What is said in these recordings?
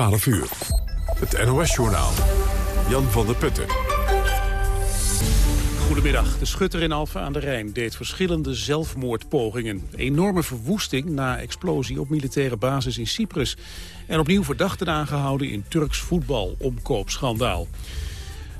12 uur. Het NOS-journaal. Jan van der Putten. Goedemiddag. De schutter in Alphen aan de Rijn deed verschillende zelfmoordpogingen. Enorme verwoesting na explosie op militaire basis in Cyprus. En opnieuw verdachten aangehouden in Turks voetbal-omkoopschandaal.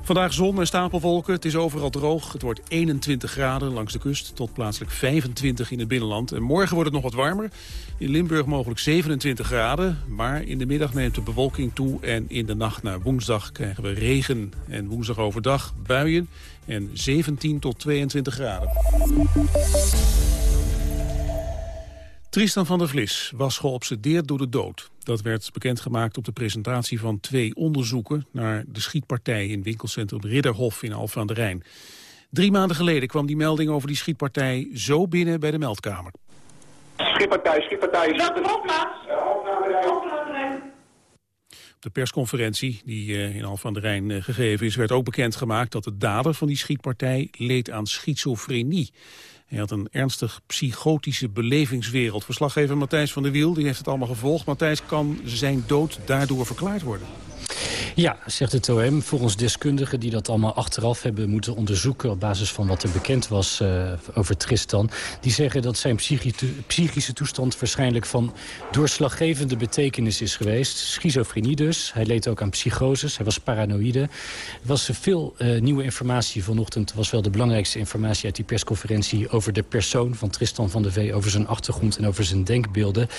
Vandaag zon en stapelwolken. Het is overal droog. Het wordt 21 graden langs de kust tot plaatselijk 25 in het binnenland. En morgen wordt het nog wat warmer. In Limburg mogelijk 27 graden. Maar in de middag neemt de bewolking toe. En in de nacht naar woensdag krijgen we regen. En woensdag overdag buien. En 17 tot 22 graden. Tristan van der Vlis was geobsedeerd door de dood. Dat werd bekendgemaakt op de presentatie van twee onderzoeken... naar de schietpartij in winkelcentrum Ridderhof in Alphen aan de Rijn. Drie maanden geleden kwam die melding over die schietpartij zo binnen bij de meldkamer. Schietpartij, schietpartij. Dat. Op de persconferentie die eh, in Alphen aan de Rijn eh, gegeven is... werd ook bekendgemaakt dat de dader van die schietpartij leed aan schizofrenie. Hij had een ernstig psychotische belevingswereld. Verslaggever Matthijs van der Wiel die heeft het allemaal gevolgd. Matthijs, kan zijn dood daardoor verklaard worden? Ja, zegt het OM. Volgens deskundigen die dat allemaal achteraf hebben moeten onderzoeken... op basis van wat er bekend was uh, over Tristan... die zeggen dat zijn psychische toestand waarschijnlijk van doorslaggevende betekenis is geweest. Schizofrenie dus. Hij leed ook aan psychoses. Hij was paranoïde. Er was veel uh, nieuwe informatie vanochtend. was wel de belangrijkste informatie uit die persconferentie... over de persoon van Tristan van der Vee, over zijn achtergrond en over zijn denkbeelden.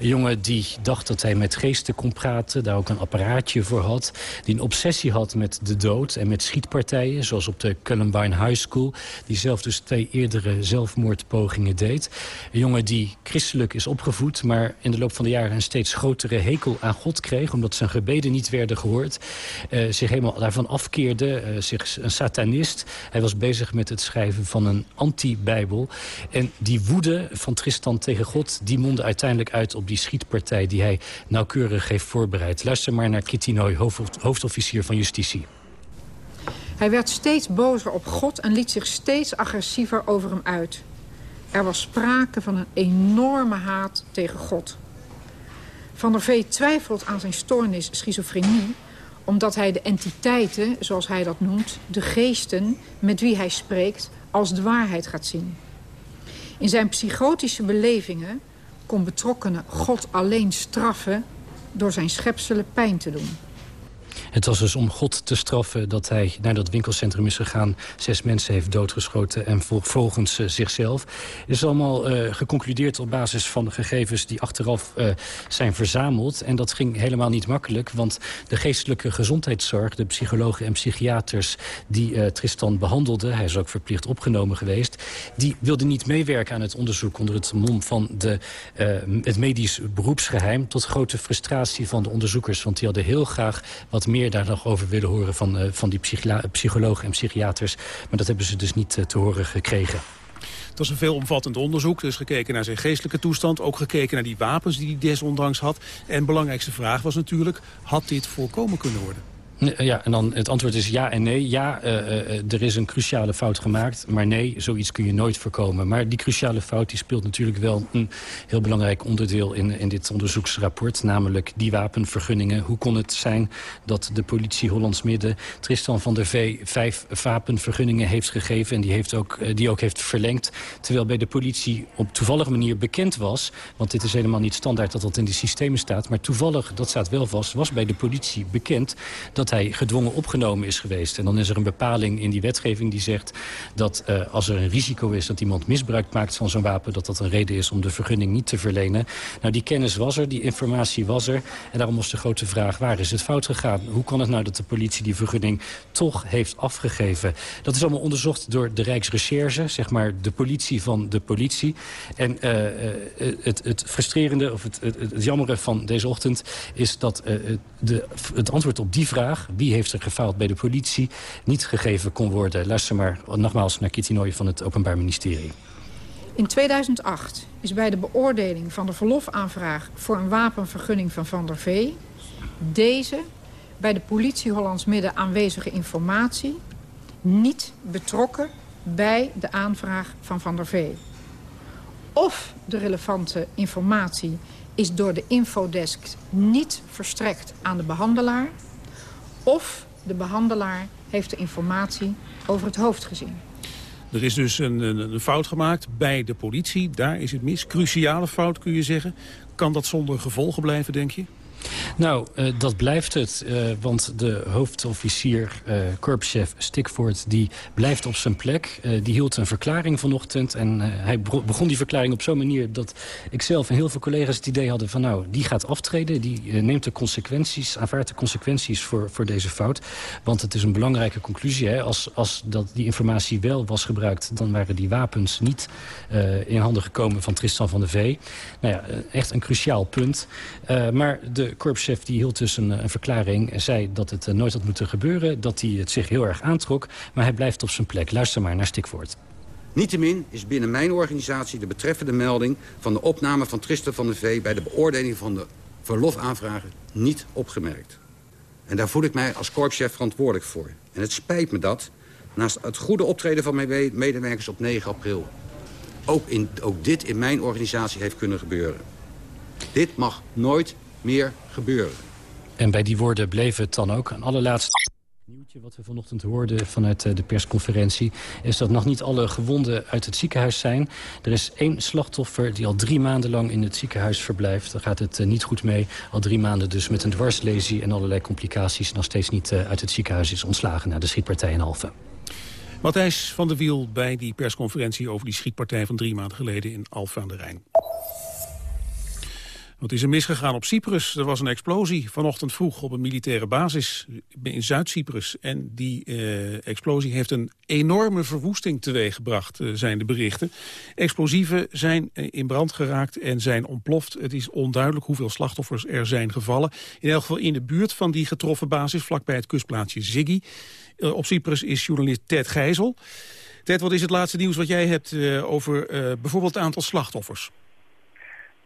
Een jongen die dacht dat hij met geesten kon praten... daar ook een apparaatje voor had die een obsessie had met de dood en met schietpartijen... zoals op de Columbine High School... die zelf dus twee eerdere zelfmoordpogingen deed. Een jongen die christelijk is opgevoed... maar in de loop van de jaren een steeds grotere hekel aan God kreeg... omdat zijn gebeden niet werden gehoord. Uh, zich helemaal daarvan afkeerde, uh, zich een satanist. Hij was bezig met het schrijven van een anti-bijbel. En die woede van Tristan tegen God... die mondde uiteindelijk uit op die schietpartij... die hij nauwkeurig heeft voorbereid. Luister maar naar Kitty Hoofdofficier van Justitie. Hij werd steeds bozer op God en liet zich steeds agressiever over hem uit. Er was sprake van een enorme haat tegen God. Van der Vee twijfelt aan zijn stoornis schizofrenie... omdat hij de entiteiten, zoals hij dat noemt, de geesten met wie hij spreekt... als de waarheid gaat zien. In zijn psychotische belevingen kon betrokkenen God alleen straffen... door zijn schepselen pijn te doen. Het was dus om God te straffen dat hij naar dat winkelcentrum is gegaan... zes mensen heeft doodgeschoten en volgens uh, zichzelf. Het is allemaal uh, geconcludeerd op basis van de gegevens die achteraf uh, zijn verzameld. En dat ging helemaal niet makkelijk, want de geestelijke gezondheidszorg... de psychologen en psychiaters die Tristan behandelden... hij is ook verplicht opgenomen geweest... die wilden niet meewerken aan het onderzoek onder het mom van de, het medisch beroepsgeheim... tot grote frustratie van de onderzoekers, want die hadden heel graag wat meer meer daar nog over willen horen van, uh, van die psychologen en psychiaters. Maar dat hebben ze dus niet uh, te horen gekregen. Het was een veelomvattend onderzoek. Er is gekeken naar zijn geestelijke toestand. Ook gekeken naar die wapens die hij desondanks had. En de belangrijkste vraag was natuurlijk... had dit voorkomen kunnen worden? Ja, en dan het antwoord is ja en nee. Ja, uh, uh, er is een cruciale fout gemaakt. Maar nee, zoiets kun je nooit voorkomen. Maar die cruciale fout die speelt natuurlijk wel een heel belangrijk onderdeel in, in dit onderzoeksrapport. Namelijk die wapenvergunningen. Hoe kon het zijn dat de politie Hollands Midden Tristan van der Vee vijf wapenvergunningen heeft gegeven. En die, heeft ook, die ook heeft verlengd. Terwijl bij de politie op toevallige manier bekend was. Want dit is helemaal niet standaard dat dat in de systemen staat. Maar toevallig, dat staat wel vast, was bij de politie bekend dat hij gedwongen opgenomen is geweest. En dan is er een bepaling in die wetgeving die zegt dat uh, als er een risico is dat iemand misbruik maakt van zo'n wapen, dat dat een reden is om de vergunning niet te verlenen. Nou, die kennis was er, die informatie was er. En daarom was de grote vraag, waar is het fout gegaan? Hoe kan het nou dat de politie die vergunning toch heeft afgegeven? Dat is allemaal onderzocht door de Rijksrecherche, zeg maar de politie van de politie. En uh, het, het frustrerende, of het, het, het jammere van deze ochtend, is dat de, het antwoord op die vraag wie heeft er gefaald bij de politie, niet gegeven kon worden. Luister maar nogmaals naar Kitty Nooy van het Openbaar Ministerie. In 2008 is bij de beoordeling van de verlofaanvraag voor een wapenvergunning van Van der Vee... deze bij de politie Hollands Midden aanwezige informatie niet betrokken bij de aanvraag van Van der Vee. Of de relevante informatie is door de infodesk niet verstrekt aan de behandelaar... of de behandelaar heeft de informatie over het hoofd gezien. Er is dus een, een, fout gemaakt bij de politie. Daar is het mis. Cruciale fout, kun je zeggen. Kan dat zonder gevolgen blijven, denk je? Nou, uh, dat blijft het. Uh, want de hoofdofficier, uh, korpschef Stikvoort, die blijft op zijn plek. die hield een verklaring vanochtend. En hij begon die verklaring op zo'n manier dat ik zelf en heel veel collega's het idee hadden van... nou, die gaat aftreden, die neemt de consequenties, aanvaardt de consequenties voor, voor deze fout. Want het is een belangrijke conclusie. Hè? Als, als dat die informatie wel was gebruikt, dan waren die wapens niet in handen gekomen van Tristan van de Vee. Nou ja, echt een cruciaal punt. maar de de korpschef die hield dus een, een verklaring... en zei dat het eh, nooit had moeten gebeuren, dat hij het zich heel erg aantrok... maar hij blijft op zijn plek. Luister maar naar Stikvoort. Niettemin is binnen mijn organisatie de betreffende melding... van de opname van Tristan van de V... bij de beoordeling van de verlofaanvragen niet opgemerkt. En daar voel ik mij als korpschef verantwoordelijk voor. En het spijt me dat, naast het goede optreden van mijn medewerkers op 9 april... ook, in, ook dit in mijn organisatie heeft kunnen gebeuren. Dit mag nooit meer gebeuren. En bij die woorden bleef het dan ook. Een allerlaatste nieuwtje wat we vanochtend hoorden vanuit eh, de persconferentie... is dat nog niet alle gewonden uit het ziekenhuis zijn. Er is één slachtoffer die al drie maanden lang in het ziekenhuis verblijft. Daar gaat het eh, niet goed mee. Al drie maanden dus met een dwarslesie en allerlei complicaties... nog steeds niet eh, uit het ziekenhuis is ontslagen na de schietpartij in Alphen. Matthijs van der Wiel bij die persconferentie over die schietpartij van drie maanden geleden in Alphen aan de Rijn. Wat is er misgegaan op Cyprus? Er was een explosie vanochtend vroeg op een militaire basis in Zuid-Cyprus. En die eh, explosie heeft een enorme verwoesting teweeggebracht, uh, zijn de berichten. Explosieven zijn eh, in brand geraakt en zijn ontploft. Het is onduidelijk hoeveel slachtoffers er zijn gevallen. In elk geval in de buurt van die getroffen basis, vlakbij het kustplaatsje Ziggy. Op Cyprus is journalist Ted Gijzel. Ted, wat is het laatste nieuws wat jij hebt over bijvoorbeeld het aantal slachtoffers?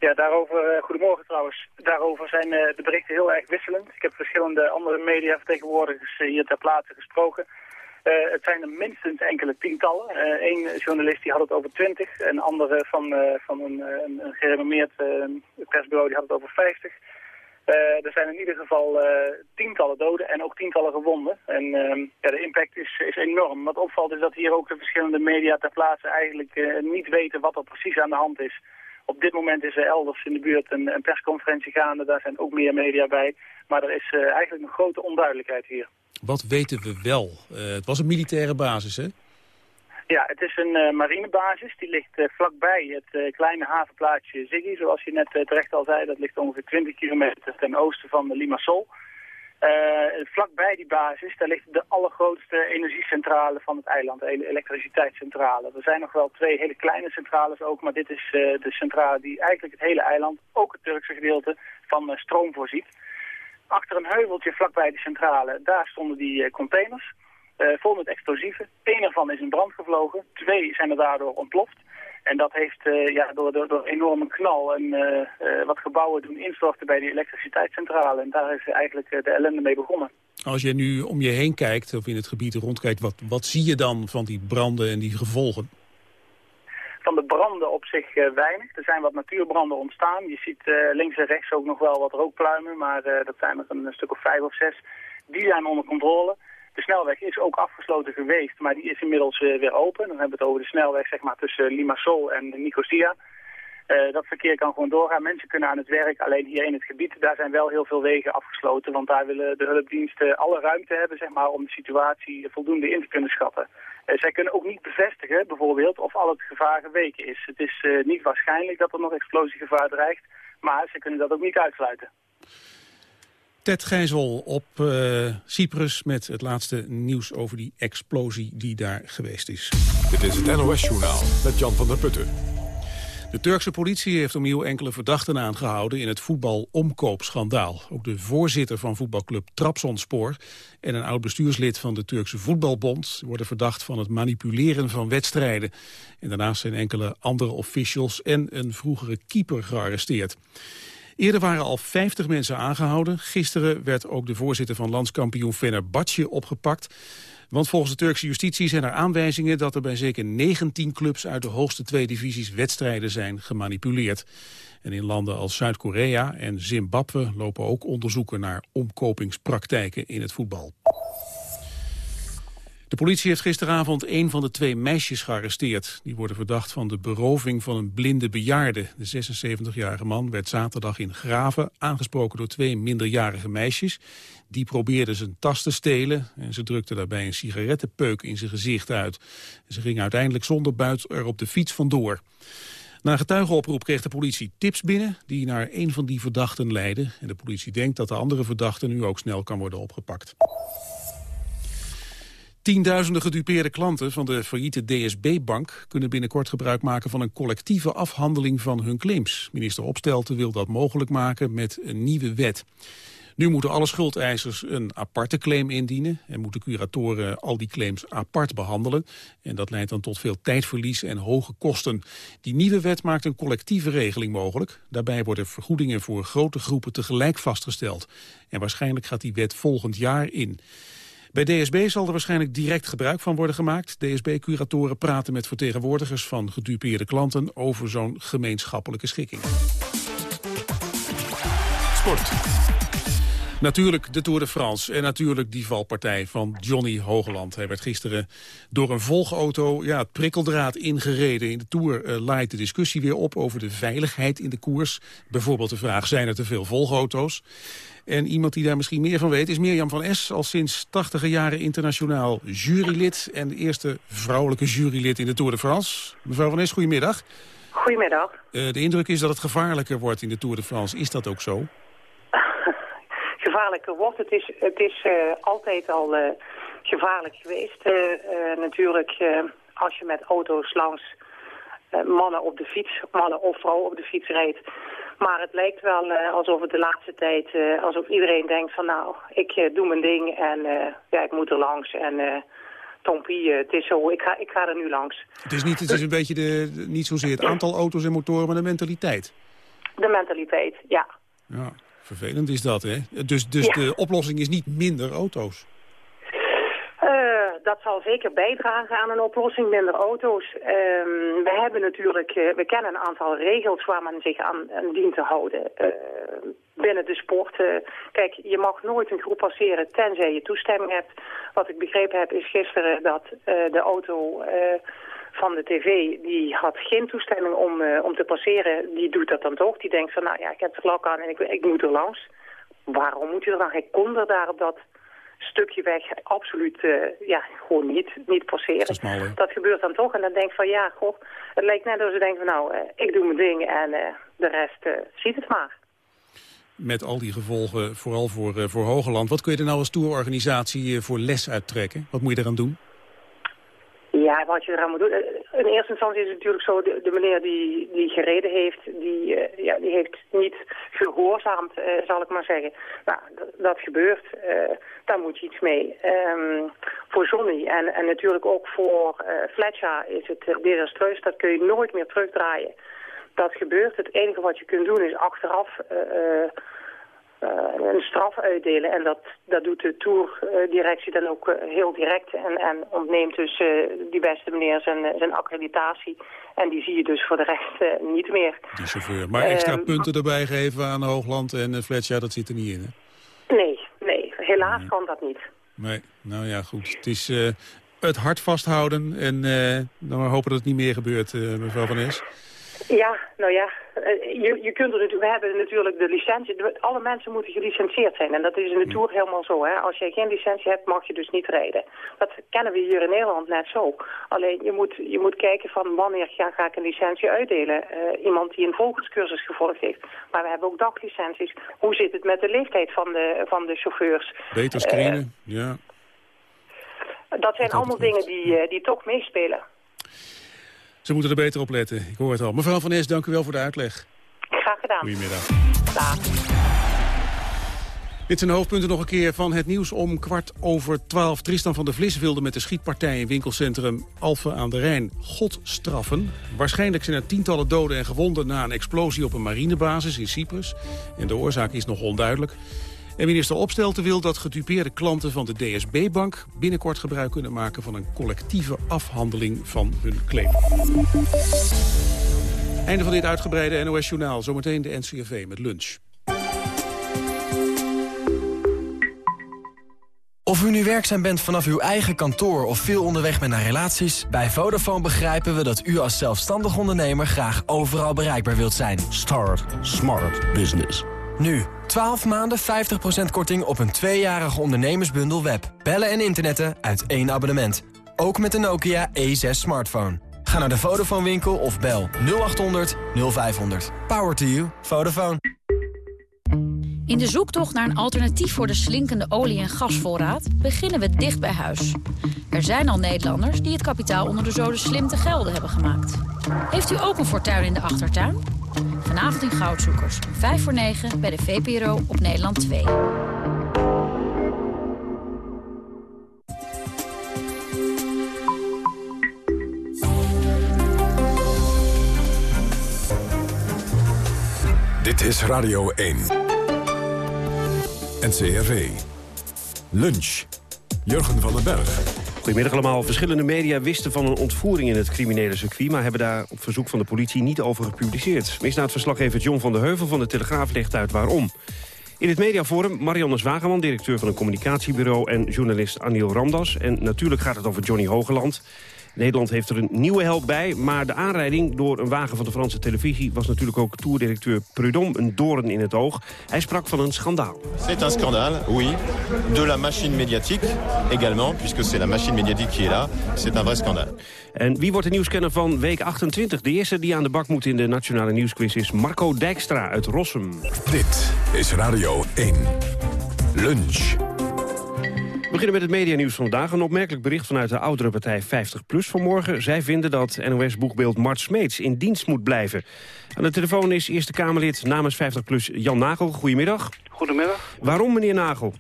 Ja, daarover, uh, goedemorgen trouwens. Daarover zijn uh, de berichten heel erg wisselend. Ik heb verschillende andere mediavertegenwoordigers uh, hier ter plaatse gesproken. het zijn er minstens enkele tientallen. Eén journalist die had het over twintig. Een andere van, van een, een, een gerenommeerd persbureau die had het over vijftig. er zijn in ieder geval tientallen doden en ook tientallen gewonden. En ehm, ja, de impact is, is enorm. Wat opvalt is dat hier ook de verschillende media ter plaatse eigenlijk niet weten wat er precies aan de hand is. Op dit moment is er elders in de buurt een, een persconferentie gaande. Daar zijn ook meer media bij. Maar er is uh, eigenlijk een grote onduidelijkheid hier. Wat weten we wel? Uh, het was een militaire basis, hè? Ja, het is een uh, marinebasis. Die ligt vlakbij het kleine havenplaatsje Ziggy, zoals je net terecht al zei. Dat ligt ongeveer 20 kilometer ten oosten van de Limassol. Uh, vlakbij die basis, daar ligt de allergrootste energiecentrale van het eiland, de elektriciteitscentrale. Er zijn nog wel twee hele kleine centrales ook, maar dit is uh, de centrale die eigenlijk het hele eiland, ook het Turkse gedeelte, van uh, stroom voorziet. Achter een heuveltje vlakbij die centrale, daar stonden die containers, vol met explosieven. Eén ervan is in brand gevlogen, twee zijn er daardoor ontploft. En dat heeft uh, ja, door, door, door enorme knal en uh, uh, wat gebouwen doen instorten bij die elektriciteitscentrale. En daar is eigenlijk de ellende mee begonnen. Als je nu om je heen kijkt, of in het gebied rondkijkt, wat, wat zie je dan van die branden en die gevolgen? Van de branden op zich weinig. Er zijn wat natuurbranden ontstaan. Je ziet links en rechts ook nog wel wat rookpluimen, maar dat zijn er een stuk of vijf of zes. Die zijn onder controle. De snelweg is ook afgesloten geweest, maar die is inmiddels uh, weer open. Dan hebben we het over de snelweg zeg maar, tussen Limassol en Nicosia. Uh, dat verkeer kan gewoon doorgaan. Mensen kunnen aan het werk. Alleen hier in het gebied, daar zijn wel heel veel wegen afgesloten. Want daar willen de hulpdiensten alle ruimte hebben zeg maar, om de situatie voldoende in te kunnen schatten. Uh, zij kunnen ook niet bevestigen, bijvoorbeeld, of al het gevaar geweken is. Het is niet waarschijnlijk dat er nog explosiegevaar dreigt. Maar ze kunnen dat ook niet uitsluiten. Ted Gijzel op uh, Cyprus met het laatste nieuws over die explosie die daar geweest is. Dit is het NOS-journaal met Jan van der Putten. De Turkse politie heeft opnieuw enkele verdachten aangehouden in het voetbalomkoopschandaal. Ook de voorzitter van voetbalclub Trabzonspor en een oud-bestuurslid van de Turkse voetbalbond worden verdacht van het manipuleren van wedstrijden. En daarnaast zijn enkele andere officials en een vroegere keeper gearresteerd. Eerder waren al 50 mensen aangehouden. Gisteren werd ook de voorzitter van landskampioen Fenerbahce opgepakt. Want volgens de Turkse justitie zijn er aanwijzingen dat er bij zeker 19 clubs uit de hoogste twee divisies wedstrijden zijn gemanipuleerd. En in landen als Zuid-Korea en Zimbabwe lopen ook onderzoeken naar omkopingspraktijken in het voetbal. De politie heeft gisteravond een van de twee meisjes gearresteerd. Die worden verdacht van de beroving van een blinde bejaarde. De 76-jarige man werd zaterdag in Graven aangesproken door twee minderjarige meisjes. Die probeerden zijn tas te stelen en ze drukte daarbij een sigarettenpeuk in zijn gezicht uit. Ze ging uiteindelijk zonder buit er op de fiets vandoor. Na een getuigenoproep kreeg de politie tips binnen die naar een van die verdachten leiden. En de politie denkt dat de andere verdachte nu ook snel kan worden opgepakt. Tienduizenden gedupeerde klanten van de failliete DSB-bank... kunnen binnenkort gebruik maken van een collectieve afhandeling van hun claims. Minister Opstelten wil dat mogelijk maken met een nieuwe wet. Nu moeten alle schuldeisers een aparte claim indienen... en moeten curatoren al die claims apart behandelen. En dat leidt dan tot veel tijdverlies en hoge kosten. Die nieuwe wet maakt een collectieve regeling mogelijk. Daarbij worden vergoedingen voor grote groepen tegelijk vastgesteld. En waarschijnlijk gaat die wet volgend jaar in. Bij DSB zal er waarschijnlijk direct gebruik van worden gemaakt. DSB-curatoren praten met vertegenwoordigers van gedupeerde klanten over zo'n gemeenschappelijke schikking. Sport. Natuurlijk de Tour de France en natuurlijk die valpartij van Johnny Hogeland. Hij werd gisteren door een volgauto ja, het prikkeldraad ingereden. In de Tour uh, laait de discussie weer op over de veiligheid in de koers. Bijvoorbeeld de vraag, zijn er te veel volgauto's? En iemand die daar misschien meer van weet is Mirjam van Es... al sinds tachtige jaren internationaal jurylid... en de eerste vrouwelijke jurylid in de Tour de France. Mevrouw van Es, goedemiddag. Goedemiddag. Uh, de indruk is dat het gevaarlijker wordt in de Tour de France. Is dat ook zo? Gevaarlijker wordt. Het is, het is uh, altijd al uh, gevaarlijk geweest. Uh, natuurlijk, als je met auto's langs mannen op de fiets, mannen of vrouwen op de fiets rijdt. Maar het lijkt wel alsof het de laatste tijd, alsof iedereen denkt van nou, ik doe mijn ding en ja, ik moet er langs. En Tompie, het is zo, ik ga, ik ga er nu langs. Het is, niet, het is een beetje de, niet zozeer het aantal auto's en motoren, maar de mentaliteit. De mentaliteit, ja. Ja. Vervelend is dat, hè? Dus, dus de oplossing is niet minder auto's? Uh, dat zal zeker bijdragen aan een oplossing, minder auto's. Uh, we hebben natuurlijk, uh, we kennen een aantal regels waar men zich aan, aan dient te houden. binnen de sport, kijk, je mag nooit een groep passeren tenzij je toestemming hebt. Wat ik begrepen heb is gisteren dat de auto van de tv, die had geen toestemming om, uh, om te passeren. Die doet dat dan toch. Die denkt van, nou ja, ik heb het vlak aan en ik, ik moet er langs. Waarom moet je er dan? Hij kon er daar op dat stukje weg absoluut uh, ja, gewoon niet, niet passeren. Dat, gebeurt dan toch. En dan denk ik van, ja, goh, het lijkt net alsof ze denken van, nou, uh, ik doe mijn ding en de rest ziet het maar. Met al die gevolgen, vooral voor, voor Hogeland. Wat kun je er nou als tourorganisatie voor les uittrekken? Wat moet je eraan doen? Ja, wat je eraan moet doen. Eh, in eerste instantie is het natuurlijk zo, de, de meneer die, die gereden heeft, die, uh, ja, die heeft niet gehoorzaamd, uh, zal ik maar zeggen. Nou, dat gebeurt. Daar moet je iets mee. Um, voor Johnny en, en natuurlijk ook voor Fletcher is het desastreus. Dat kun je nooit meer terugdraaien. Dat gebeurt. Het enige wat je kunt doen is achteraf een straf uitdelen. En dat, dat doet de tourdirectie dan ook eh, heel direct. En, en ontneemt dus uh, die beste meneer zijn, zijn accreditatie. En die zie je dus voor de rest niet meer. Die chauffeur. Maar extra ehm, punten erbij geven aan Hoogland en Fletcher, dat zit er niet in, hè? Nee, nee. Helaas nee. kan dat niet. Nee, nou ja, goed. Het is het hart vasthouden en dan hopen dat het niet meer gebeurt, mevrouw Van Es. Ja, nou ja, eh, je, je kunt er, we hebben natuurlijk de licentie. Alle mensen moeten gelicentieerd zijn. En dat is in de Tour helemaal zo. Hè. Als je geen licentie hebt, mag je dus niet rijden. Dat kennen we hier in Nederland net zo. Alleen je moet, je moet kijken van wanneer ga, ga ik een licentie uitdelen. Uh, iemand die een volgerscursus gevolgd heeft. Maar we hebben ook daglicenties. Hoe zit het met de leeftijd van de, van de chauffeurs? Beter screenen, uh, ja. Dat zijn allemaal dingen die, die toch meespelen. Ze moeten er beter op letten. Ik hoor het al. Mevrouw Van Es, dank u wel voor de uitleg. Graag gedaan. Goedemiddag. Dag. Dit zijn de hoofdpunten nog een keer van het nieuws om kwart over twaalf. Tristan van der Vlis wilde met de schietpartij in winkelcentrum Alphen aan de Rijn God straffen. Waarschijnlijk zijn er tientallen doden en gewonden na een explosie op een marinebasis in Cyprus. En de oorzaak is nog onduidelijk. En minister Opstelten wil dat gedupeerde klanten van de DSB-bank... binnenkort gebruik kunnen maken van een collectieve afhandeling van hun claim. Einde van dit uitgebreide NOS-journaal. Zometeen de NCRV met lunch. Of u nu werkzaam bent vanaf uw eigen kantoor of veel onderweg bent naar relaties... bij Vodafone begrijpen we dat u als zelfstandig ondernemer graag overal bereikbaar wilt zijn. Start Smart Business. Nu, 12 maanden 50% korting op een tweejarige ondernemersbundel web. Bellen en internetten uit één abonnement. Ook met de Nokia E6 smartphone. Ga naar de Vodafone winkel of bel 0800 0500. Power to you. Vodafone. In de zoektocht naar een alternatief voor de slinkende olie- en gasvoorraad... beginnen we dicht bij huis. Er zijn al Nederlanders die het kapitaal onder de zoden slim te gelden hebben gemaakt. Heeft u ook een fortuin in de achtertuin? Vanavond in Goudzoekers, 5 voor 9 bij de VPRO op Nederland 2. Dit is Radio 1. NCRV. Lunch. Jurgen van den Berg. Goedemiddag allemaal. Verschillende media wisten van een ontvoering in het criminele circuit... maar hebben daar op verzoek van de politie niet over gepubliceerd. Misdaadverslaggever John van der Heuvel van de Telegraaf legt uit waarom. In het mediaforum Marianne Zwageman, directeur van een communicatiebureau... en journalist Aniel Ramdas. En natuurlijk gaat het over Johnny Hogeland. Nederland heeft er een nieuwe held bij, maar de aanrijding door een wagen van de Franse televisie was natuurlijk ook toerdirecteur Prudhomme een doorn in het oog. Hij sprak van een schandaal. C'est un scandale, oui. De la machine médiatique également, puisque c'est la machine médiatique qui est là. C'est un vrai scandale. En wie wordt de nieuwskenner van week 28? De eerste die aan de bak moet in de Nationale Nieuwsquiz is Marco Dijkstra uit Rossum. Dit is Radio 1. Lunch. We beginnen met het medianieuws vandaag. Een opmerkelijk bericht vanuit de oudere partij 50PLUS vanmorgen. Zij vinden dat NOS-boekbeeld Mart Smeets in dienst moet blijven. Aan de telefoon is Eerste Kamerlid namens 50PLUS Jan Nagel. Goedemiddag. Goedemiddag. Waarom, meneer Nagel?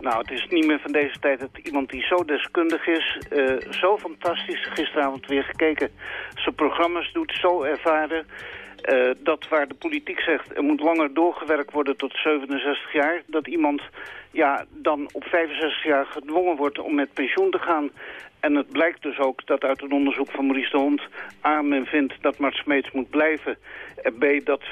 Nou, het is niet meer van deze tijd dat iemand die zo deskundig is, uh, zo fantastisch, gisteravond weer gekeken, zijn programma's doet, zo ervaren, uh, dat waar de politiek zegt, er moet langer doorgewerkt worden tot 67 jaar, dat iemand ja, dan op 65 jaar gedwongen wordt om met pensioen te gaan. En het blijkt dus ook dat uit een onderzoek van Maurice de Hond... A, men vindt dat Mart Smeets moet blijven. En B, dat 94%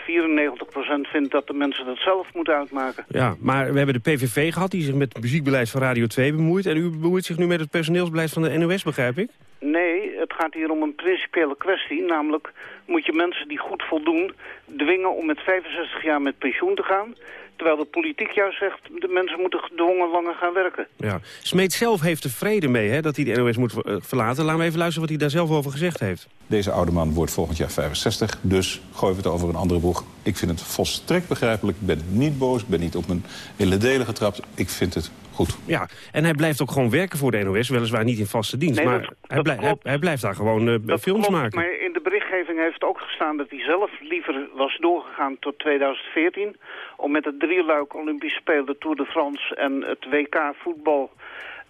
vindt dat de mensen dat zelf moeten uitmaken. Ja, maar we hebben de PVV gehad die zich met het muziekbeleid van Radio 2 bemoeit. En u bemoeit zich nu met het personeelsbeleid van de NOS, begrijp ik? Nee, het gaat hier om een principiële kwestie. Namelijk moet je mensen die goed voldoen dwingen om met 65 jaar met pensioen te gaan... Terwijl de politiek juist zegt, de mensen moeten gedwongen langer gaan werken. Ja. Smeet zelf heeft er vrede mee hè, dat hij de NOS moet eh, verlaten. Laten we even luisteren wat hij daar zelf over gezegd heeft. Deze oude man wordt volgend jaar 65, dus gooien we het over een andere boeg. Ik vind het volstrekt begrijpelijk. Ik ben niet boos, ik ben niet op mijn hele delen getrapt. Ik vind het goed. Ja, en hij blijft ook gewoon werken voor de NOS, weliswaar niet in vaste dienst. Nee, maar dat- hij, dat hij, blijft daar gewoon uh, Dat films klopt, maken. Maar in de berichtgeving heeft ook gestaan dat hij zelf liever was doorgegaan tot 2014... om met het drieluik Olympische Spelen, de Tour de France en het WK voetbal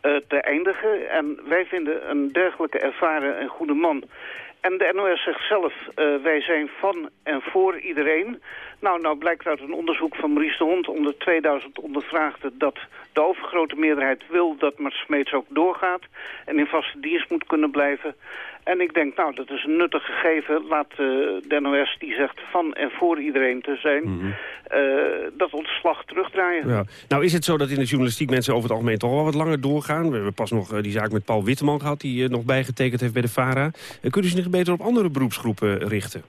eh, te eindigen. En wij vinden een dergelijke ervaren en goede man. En de NOS zegt zelf, eh, wij zijn van en voor iedereen. Nou, nou blijkt uit een onderzoek van Maurice de Hond onder 2000 ondervraagden... dat de overgrote meerderheid wil dat Smeets ook doorgaat... en in vaste dienst moet kunnen blijven. En ik denk, nou, dat is een nuttig gegeven. Laat eh, de NOS, die zegt van en voor iedereen te zijn... eh, dat ontslag terugdraaien. Ja. Nou is het zo dat in de journalistiek mensen over het algemeen toch wel wat langer doorgaan. We hebben pas nog eh, die zaak met Paul Witteman gehad... die nog bijgetekend heeft bij de VARA. Uh, kunnen ze zich beter op andere beroepsgroepen richten?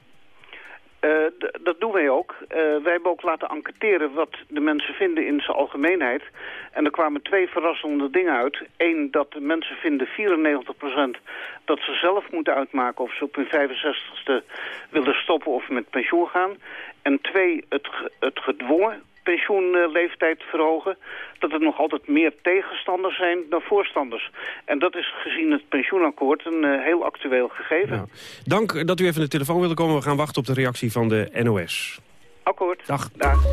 Dat doen wij ook. Eh, wij hebben ook laten enquêteren wat de mensen vinden in zijn algemeenheid. En er kwamen twee verrassende dingen uit. Eén, dat de mensen vinden 94% dat ze zelf moeten uitmaken... of ze op hun 65ste willen stoppen of met pensioen gaan. En twee, het, het gedwongen pensioenleeftijd verhogen... dat er nog altijd meer tegenstanders zijn dan voorstanders. En dat is gezien het pensioenakkoord een eh, heel actueel gegeven. Dank dat u even aan de telefoon wilde komen. We gaan wachten op de reactie van de NOS. Akkoord. Dag. Dag.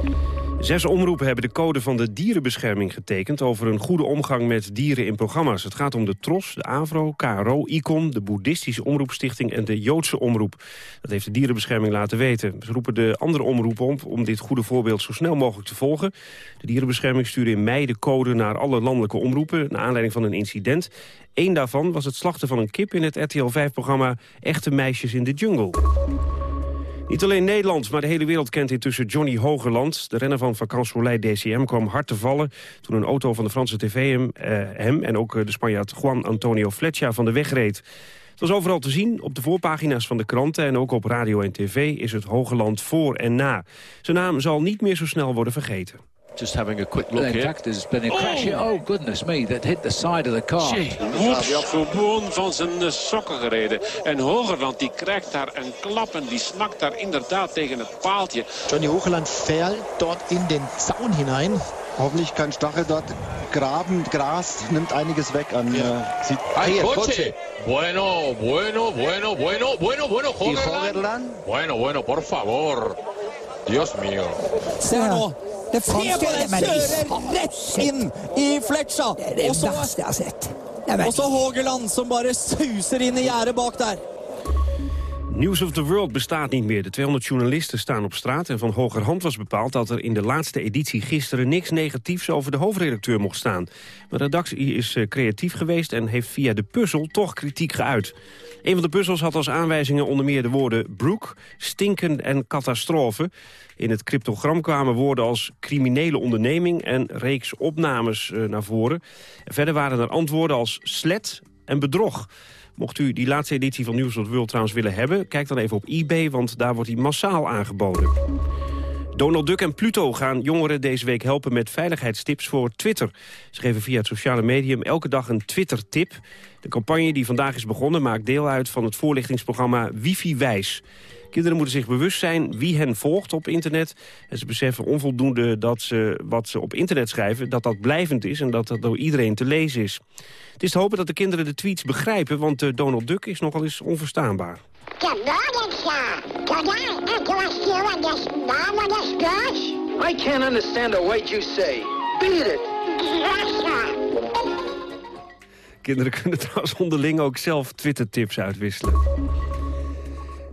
Zes omroepen hebben de code van de dierenbescherming getekend... over een goede omgang met dieren in programma's. Het gaat om de TROS, de AVRO, KRO, ICON... de Boeddhistische Omroepstichting en de Joodse Omroep. Dat heeft de dierenbescherming laten weten. Ze roepen de andere omroepen op om dit goede voorbeeld zo snel mogelijk te volgen. De dierenbescherming stuurde in mei de code naar alle landelijke omroepen... naar aanleiding van een incident. Eén daarvan was het slachten van een kip in het RTL 5-programma... Echte Meisjes in de Jungle. Niet alleen Nederland, maar de hele wereld kent intussen Johnny Hogerland. De renner van Vacansoleil DCM kwam hard te vallen... toen een auto van de Franse tv hem, eh, hem en ook eh, de Spanjaard Juan Antonio Fletcher van de weg reed. Het was overal te zien, op de voorpagina's van de kranten... en ook op radio en tv is het Hogerland voor en na. Zijn naam zal niet meer zo snel worden vergeten. Just having a quick look in here. fact, there's been a crash here. Oh, goodness me, that hit the side of the car. Die had gewoon van zijn eh, sokken gereden. En Hogerland die krijgt daar een klap en die snakt daar inderdaad tegen het paaltje. Johnny Hogerland fällt dort in den Zaun hinein. Hoffentlich kein Stachel dort graben. Gras nimmt einiges weg an. Ja. Äh, Ay, coche. Bueno, bueno, bueno, bueno, bueno, bueno, Hogerland. Bueno, bueno, por favor. Dios mío. Det framstiller meg rett inn i Fletcha. Det er det verste jeg har sett. Og så Haageland, som bare suser inn i gjerdet bak der. News of the World bestaat niet meer. De 200 journalisten staan op straat en van hogerhand was bepaald... dat er in de laatste editie gisteren niks negatiefs over de hoofdredacteur mocht staan. Maar de redactie is eh, creatief geweest en heeft via de puzzel toch kritiek geuit. Een van de puzzels had als aanwijzingen onder meer de woorden... broek, stinken en catastrofe. In het cryptogram kwamen woorden als criminele onderneming... en reeks opnames uh, naar voren. verder waren er antwoorden als slet en bedrog. Mocht u die laatste editie van Nieuws of World trouwens willen hebben... kijk dan even op eBay, want daar wordt hij massaal aangeboden. Donald Duck en Pluto gaan jongeren deze week helpen met veiligheidstips voor Twitter. Ze geven via het sociale medium elke dag een Twitter-tip. De campagne die vandaag is begonnen maakt deel uit van het voorlichtingsprogramma Wifi Wijs. Kinderen moeten zich bewust zijn wie hen volgt op internet. En ze beseffen onvoldoende dat ze wat ze op internet schrijven... dat dat blijvend is en dat dat door iedereen te lezen is. Het is te hopen dat de kinderen de tweets begrijpen... want uh, Donald Duck is nogal eens onverstaanbaar. I can't understand a word you say. Beat it. Kinderen kunnen trouwens onderling ook zelf Twitter-tips uitwisselen.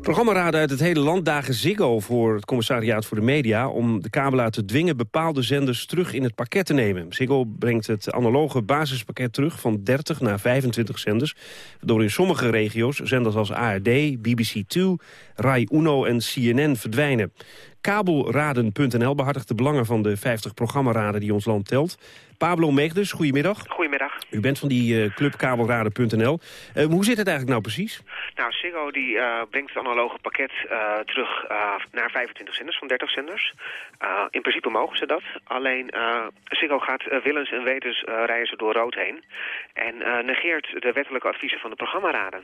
Programmaraden uit het hele land dagen Ziggo voor het commissariaat voor de media... om de kabelaar te dwingen bepaalde zenders terug in het pakket te nemen. Ziggo brengt het analoge basispakket terug van 30 naar 25 zenders... waardoor in sommige regio's zenders als ARD, BBC2, Rai Uno en CNN verdwijnen. Kabelraden.nl behartigt de belangen van de 50 programmaraden die ons land telt. Pablo Meegdes, goedemiddag. Goedemiddag. U bent van die uh, club kabelraden.nl. Uh, hoe zit het eigenlijk nou precies? Nou, Ziggo die, uh, brengt het analoge pakket terug naar 25 zenders van 30 zenders. in principe mogen ze dat. Alleen Ziggo gaat willens en wetens reizen door rood heen. En negeert de wettelijke adviezen van de programmaraden.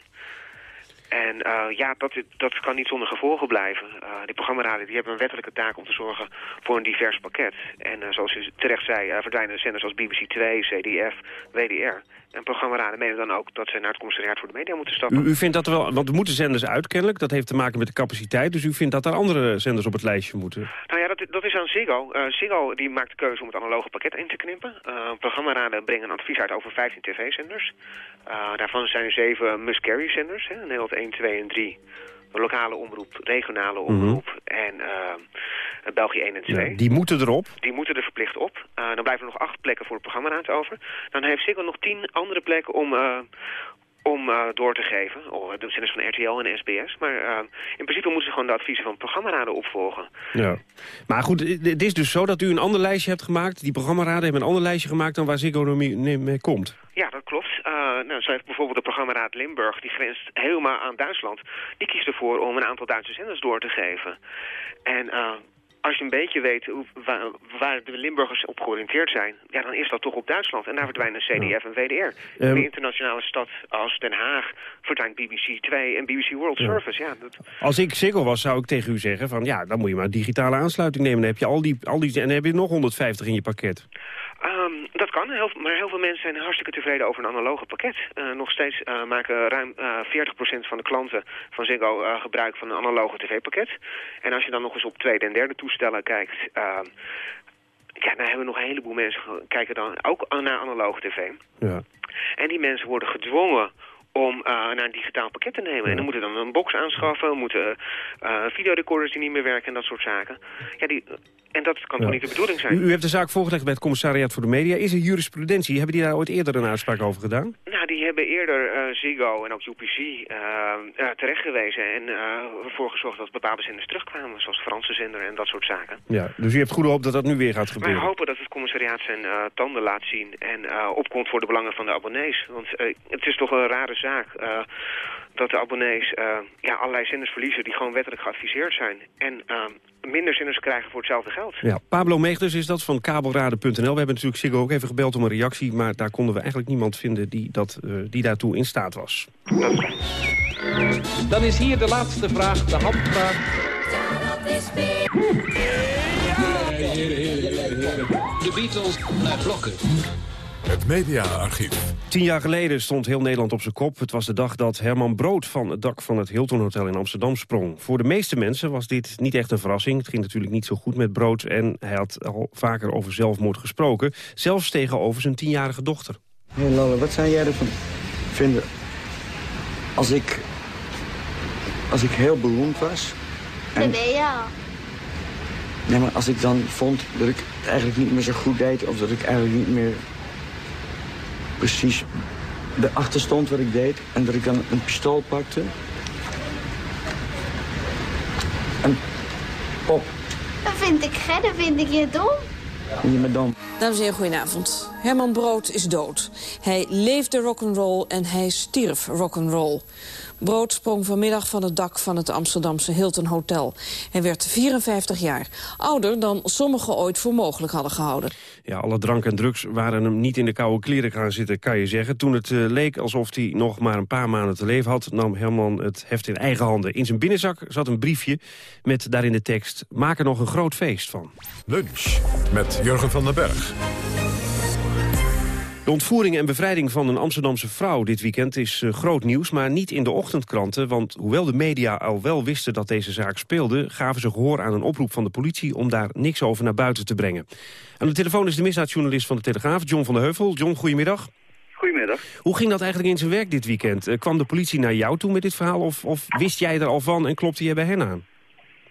En uh, ja, dat, dat kan niet zonder gevolgen blijven. Uh, die programmaraden die hebben een wettelijke taak om te zorgen voor een divers pakket. En uh, zoals u terecht zei, verdwijnen zenders als BBC 2, CDF, WDR. En programmaraden menen dan ook dat ze naar het commissariaat voor de media moeten stappen. U, u vindt dat er wel, want er moeten zenders uit kennelijk. Dat heeft te maken met de capaciteit. Dus u vindt dat er andere zenders op het lijstje moeten? Nou ja, dat, dat is aan Ziggo. Uh, Ziggo die maakt de keuze om het analoge pakket in te knippen. Uh, programmaraden brengen een advies uit over 15 tv-zenders. Uh, daarvan zijn er 7 must-carry-zenders. Nederland 1, 2 en 3 de lokale omroep, regionale mhm. omroep en uh, België 1 en 2. Ja, die moeten erop? Die moeten er verplicht op. Uh, dan blijven er nog acht plekken voor het programmaraad over. Dan heeft Ziggo nog tien andere plekken om, uh, om uh, door te geven. Oh, de zenders van RTL en SBS. Maar uh, in principe moeten ze gewoon de adviezen van programmaraden opvolgen. Ja. Maar goed, het is dus zo dat u een ander lijstje hebt gemaakt. Die programmaraden hebben een ander lijstje gemaakt dan waar Ziggo mee, komt. Ja, dat klopt. Uh, nou, zo heeft bijvoorbeeld de programmaraad Limburg, die grenst helemaal aan Duitsland. Die kiest ervoor om een aantal Duitse zenders door te geven. En als je een beetje weet hoe, waar, de Limburgers op georiënteerd zijn... Ja, dan is dat toch op Duitsland. En daar verdwijnen CDF en WDR. Um, een ehm, internationale stad als Den Haag verdwijnt BBC 2 en BBC World Service. Ja, dat... Als ik Ziggo was, zou ik tegen u zeggen van... ja, dan moet je maar een digitale aansluiting nemen. Dan heb je al die, al die, en dan heb je nog 150 in je pakket. Um, dat kan, heel, maar heel veel mensen zijn hartstikke tevreden over een analoge pakket. Uh, nog steeds uh, maken ruim uh, eh, 40% van de klanten van Ziggo gebruik van een analoge tv-pakket. En als je dan nog eens op tweede en derde toestellen kijkt... Ehm, ja, nou hebben nog een heleboel mensen kijken dan ook naar analoge tv. Ja. En die mensen worden gedwongen om uh, naar een digitaal pakket te nemen. En dan moeten dan een box aanschaffen, moeten uh, videorecorders die niet meer werken en dat soort zaken. Ja, die, en dat kan Ja. toch niet de bedoeling zijn? U, u hebt de zaak voorgelegd bij het commissariaat voor de media. Is er jurisprudentie? Hebben die daar ooit eerder een uitspraak over gedaan? Nou, die hebben eerder uh, Ziggo en ook UPC uh, uh, terecht gewezen en ervoor gezorgd dat bepaalde zenders terugkwamen, zoals Franse zender en dat soort zaken. Ja, dus u hebt goede hoop dat dat nu weer gaat Wij gebeuren? hopen dat het commissariaat zijn tanden laat zien en opkomt voor de belangen van de abonnees. Want het is toch een rare zaak dat de abonnees uh, ja, allerlei zenders verliezen die gewoon wettelijk geadviseerd zijn. En uh, minder zenders krijgen voor hetzelfde geld. Ja, Pablo Meegders is dat van kabelraden.nl. We hebben natuurlijk Siggo ook even gebeld om een reactie... maar daar konden we eigenlijk niemand vinden die, dat, uh, die daartoe in staat was. Dan is hier de laatste vraag, de handvraag. De Beatles naar blokken. Het mediaarchief. Tien jaar geleden stond heel Nederland op zijn kop. Het was de dag dat Herman Brood van het dak van het Hilton Hotel in Amsterdam sprong. Voor de meeste mensen was dit niet echt een verrassing. Het ging natuurlijk niet zo goed met Brood en hij had al vaker over zelfmoord gesproken. Zelfs tegenover zijn tienjarige dochter. Hé hey Lola, wat zou jij ervan vinden als ik, als ik heel beroemd was? En... Dat ben je al. Nee, maar als ik dan vond dat ik het eigenlijk niet meer zo goed deed... of dat ik eigenlijk niet meer precies erachter stond wat ik deed... en dat ik dan een pistool pakte... en pop, Dat vind ik gek, dat vind ik je dom. je me dom. Dames en heren, goedenavond. Herman Brood is dood. Hij leefde rock'n'roll en hij stierf rock'n'roll. Brood sprong vanmiddag van het dak van het Amsterdamse Hilton Hotel. Hij werd 54 jaar. Ouder dan sommigen ooit voor mogelijk hadden gehouden. Ja, alle drank en drugs waren hem niet in de koude kleren gaan zitten, kan je zeggen. Toen het uh, leek alsof hij nog maar een paar maanden te leven had... nam Herman het heft in eigen handen. In zijn binnenzak zat een briefje met daarin de tekst... maak er nog een groot feest van. Lunch met Jurgen van den Berg. De ontvoering en bevrijding van een Amsterdamse vrouw dit weekend is uh, groot nieuws, maar niet in de ochtendkranten. Want hoewel de media al wel wisten dat deze zaak speelde, gaven ze gehoor aan een oproep van de politie om daar niks over naar buiten te brengen. Aan de telefoon is de misdaadjournalist van de Telegraaf, John van der Heuvel. John, goedemiddag. Goedemiddag. Hoe ging dat eigenlijk in zijn werk dit weekend? Uh, kwam de politie naar jou toe met dit verhaal of, of wist jij er al van en klopte je bij hen aan?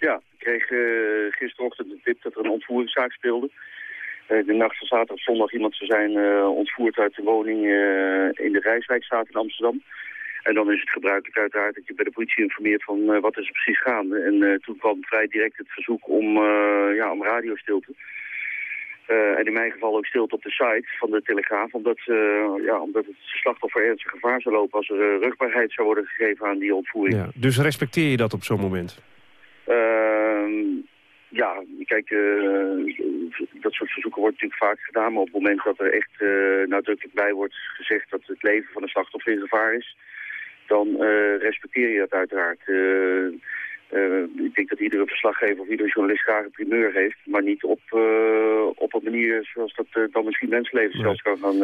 Ja, ik kreeg uh, gisterochtend een tip dat er een ontvoeringszaak speelde. Uh, de nacht van zaterdag op zondag iemand zou zijn uh, ontvoerd uit de woning uh, in de Rijswijkstraat in Amsterdam. En dan is het gebruikelijk uiteraard dat je bij de politie informeert van wat is er precies gaande. En toen kwam vrij direct het verzoek om, ja, om radiostilte. en in mijn geval ook stilte op de site van de Telegraaf, omdat, ja, omdat het slachtoffer ernstig gevaar zou lopen als er rugbaarheid zou worden gegeven aan die ontvoering. Ja, dus respecteer je dat op zo'n moment? Ja, kijk, uh, dat soort verzoeken wordt natuurlijk vaak gedaan. Maar op het moment dat er echt uh, nadrukkelijk bij wordt gezegd dat het leven van een slachtoffer in gevaar is, dan uh, respecteer je dat uiteraard. Ik denk dat iedere verslaggever of iedere journalist graag een primeur heeft, maar niet op, op een manier zoals dat dan misschien mensenlevens nee. zelfs kan gaan,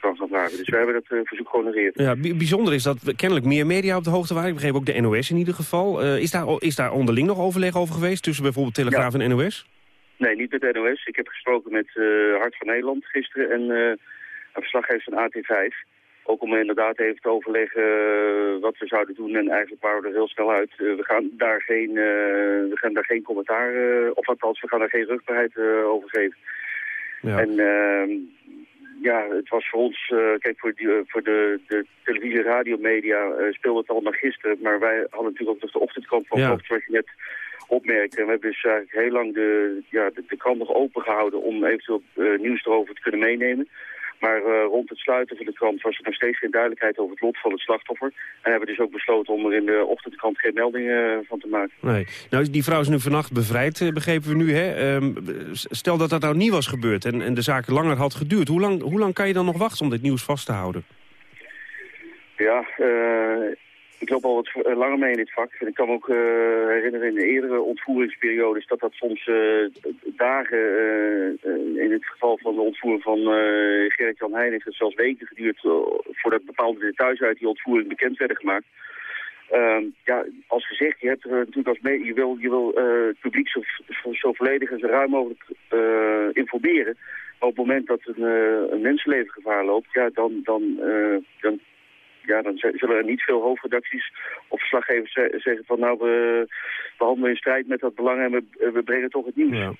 kan gaan vragen. Dus wij hebben dat verzoek gehonoreerd. Ja, bijzonder is dat kennelijk meer media op de hoogte waren. Ik begreep ook de NOS in ieder geval. is, daar, is daar onderling nog overleg over geweest tussen bijvoorbeeld Telegraaf ja. en NOS? Nee, niet met de NOS. Ik heb gesproken met Hart van Nederland gisteren en een verslaggever van AT5. Ook om inderdaad even te overleggen uh, wat we zouden doen en eigenlijk waren we er heel snel uit. we, gaan daar geen, we gaan daar geen commentaar, of althans we gaan daar geen rugbaarheid over geven. Ja. En ehm, ja, het was voor ons, kijk voor, die, voor de, de televisie- en radiomedia speelde het al naar gisteren. Maar wij hadden natuurlijk ook nog de ochtendkrant van ja. wat je net opmerken. We hebben dus eigenlijk heel lang de, ja, de, de krant nog open gehouden om eventueel uh, nieuws erover te kunnen meenemen. Maar uh, rond het sluiten van de krant was er nog steeds geen duidelijkheid over het lot van het slachtoffer. En hebben dus ook besloten om er in de ochtendkrant geen meldingen uh, van te maken. Nee. Nou, die vrouw is nu vannacht bevrijd, begrepen we nu. Hè? Um, stel dat dat nou niet was gebeurd en, en de zaak langer had geduurd. Hoe lang, hoe lang kan je dan nog wachten om dit nieuws vast te houden? Ja, ik loop al wat langer mee in dit vak. En ik kan me ook uh, herinneren in de eerdere ontvoeringsperiodes dat dat soms uh, dagen, in het geval van de ontvoering van Gerrit-Jan Heijn heeft het zelfs weken geduurd voordat bepaalde details uit die ontvoering bekend werden gemaakt. Ehm, ja, als gezegd, je hebt er natuurlijk als mee, je wil, je wil eh, het publiek zo, zo, volledig en zo ruim mogelijk eh, informeren. Maar op het moment dat een, eh, een mensenleven gevaar loopt, ja, dan, dan, dan, ja, dan zullen er niet veel hoofdredacties of verslaggevers zeggen van nou, we, we handelen in strijd met dat belang en we, we brengen toch het nieuws. Ja.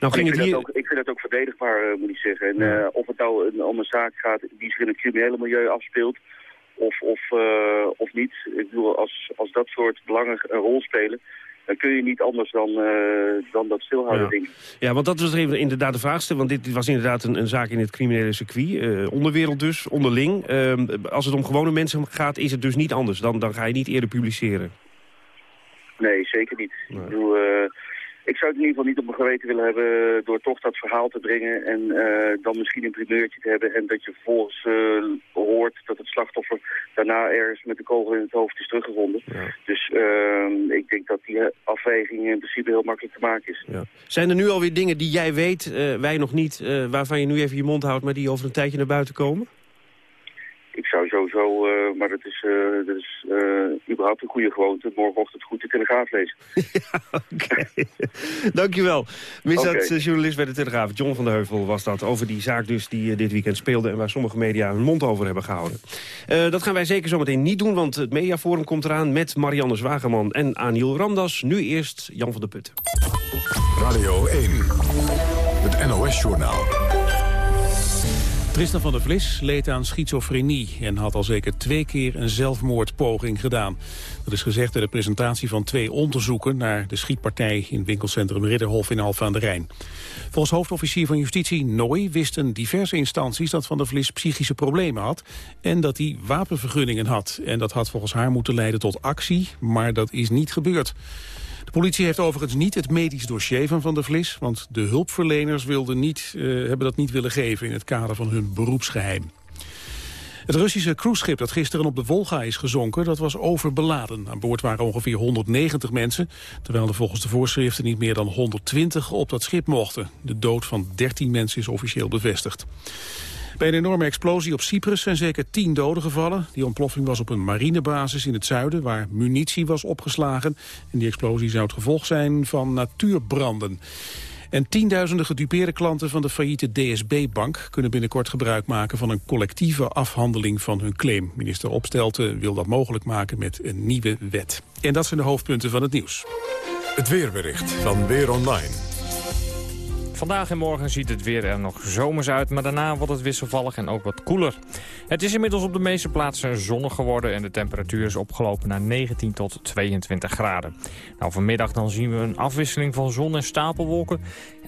Nou, ging ik, vind hier... ook, ik vind dat ook verdedigbaar, moet ik zeggen. En of het nou een, om een zaak gaat die zich in het criminele milieu afspeelt of, of, uh, of niet. Ik bedoel, als, als dat soort belangen een rol spelen... dan kun je niet anders dan, uh, dan dat stilhouden ja. ding. Ja, want dat was even inderdaad de vraagste. Want dit was inderdaad een, een zaak in het criminele circuit. Uh, onderwereld dus, onderling. Ehm, als het om gewone mensen gaat, is het dus niet anders. Dan, dan ga je niet eerder publiceren. Nee, zeker niet. Ik bedoel ik zou het in ieder geval niet op mijn geweten willen hebben door toch dat verhaal te brengen en uh, dan misschien een primeurtje te hebben en dat je vervolgens uh, hoort dat het slachtoffer daarna ergens met de kogel in het hoofd is teruggevonden. Ja. Dus uh, ik denk dat die afweging in principe heel makkelijk te maken is. Ja. Zijn er nu alweer dingen die jij weet, uh, wij nog niet, waarvan je nu even je mond houdt, maar die over een tijdje naar buiten komen? Ik zou sowieso, uh, maar dat is, uh, dat is uh, überhaupt een goede gewoonte, morgenochtend goed de Telegraaf lezen. ja, oké. Dankjewel. Misdaadjournalist okay. bij de Telegraaf, John van der Heuvel was dat, over die zaak dus die dit weekend speelde en waar sommige media hun mond over hebben gehouden. dat gaan wij zeker zometeen niet doen, want het mediaforum komt eraan met Marianne Zwageman en Aniel Ramdas. Nu eerst Jan van der Putten. Radio 1, het NOS-journaal. Tristan van der Vlis leed aan schizofrenie en had al zeker twee keer een zelfmoordpoging gedaan. Dat is gezegd bij de presentatie van twee onderzoeken naar de schietpartij in winkelcentrum Ridderhof in Alphen aan de Rijn. Volgens hoofdofficier van Justitie Nooy wisten diverse instanties dat Van der Vlis psychische problemen had en dat hij wapenvergunningen had. En dat had volgens haar moeten leiden tot actie, maar dat is niet gebeurd. Politie heeft overigens niet het medisch dossier van Van der Vlis... want de hulpverleners wilden niet, uh, hebben dat niet willen geven in het kader van hun beroepsgeheim. Het Russische cruiseschip dat gisteren op de Volga is gezonken, dat was overbeladen. Aan boord waren ongeveer 190 mensen, terwijl er volgens de voorschriften niet meer dan 120 op dat schip mochten. De dood van 13 mensen is officieel bevestigd. Bij een enorme explosie op Cyprus zijn zeker tien doden gevallen. Die ontploffing was op een marinebasis in het zuiden... waar munitie was opgeslagen. En die explosie zou het gevolg zijn van natuurbranden. En tienduizenden gedupeerde klanten van de failliete DSB-bank... kunnen binnenkort gebruik maken van een collectieve afhandeling van hun claim. Minister Opstelten wil dat mogelijk maken met een nieuwe wet. En dat zijn de hoofdpunten van het nieuws. Het weerbericht van Weer Online. Vandaag en morgen ziet het weer er nog zomers uit, maar daarna wordt het wisselvallig en ook wat koeler. Het is inmiddels op de meeste plaatsen zonnig geworden en de temperatuur is opgelopen naar 19 tot 22 graden. Nou, vanmiddag dan zien we een afwisseling van zon en stapelwolken.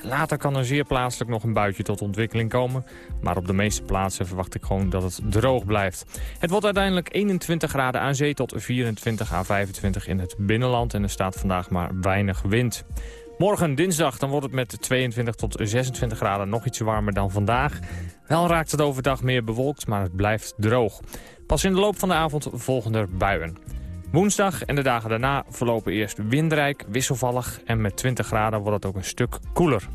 Later kan er zeer plaatselijk nog een buitje tot ontwikkeling komen, maar op de meeste plaatsen verwacht ik gewoon dat het droog blijft. Het wordt uiteindelijk 21 graden aan zee tot 24 à 25 in het binnenland en er staat vandaag maar weinig wind. Morgen dinsdag dan wordt het met 22 tot 26 graden nog iets warmer dan vandaag. Wel raakt het overdag meer bewolkt, maar het blijft droog. Pas in de loop van de avond volgen er buien. Woensdag en de dagen daarna verlopen eerst windrijk, wisselvallig... en met 20 graden wordt het ook een stuk koeler.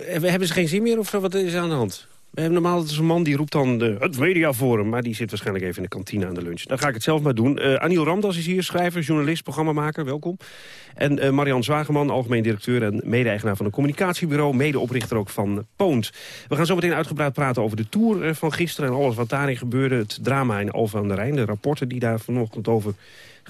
Hebben ze geen zin meer of wat is er aan de hand? We hebben normaal zo'n man die roept dan de, het mediaforum... maar die zit waarschijnlijk even in de kantine aan de lunch. Dan ga ik het zelf maar doen. Uh, Aniel Ramdas is hier, schrijver, journalist, programmamaker. Welkom. En uh, Marian Zwageman, algemeen directeur en mede-eigenaar van een communicatiebureau... medeoprichter ook van Poont. We gaan zo meteen uitgebreid praten over de tour eh, van gisteren... en alles wat daarin gebeurde. Het drama in Alphen aan de Rijn, de rapporten die daar vanochtend over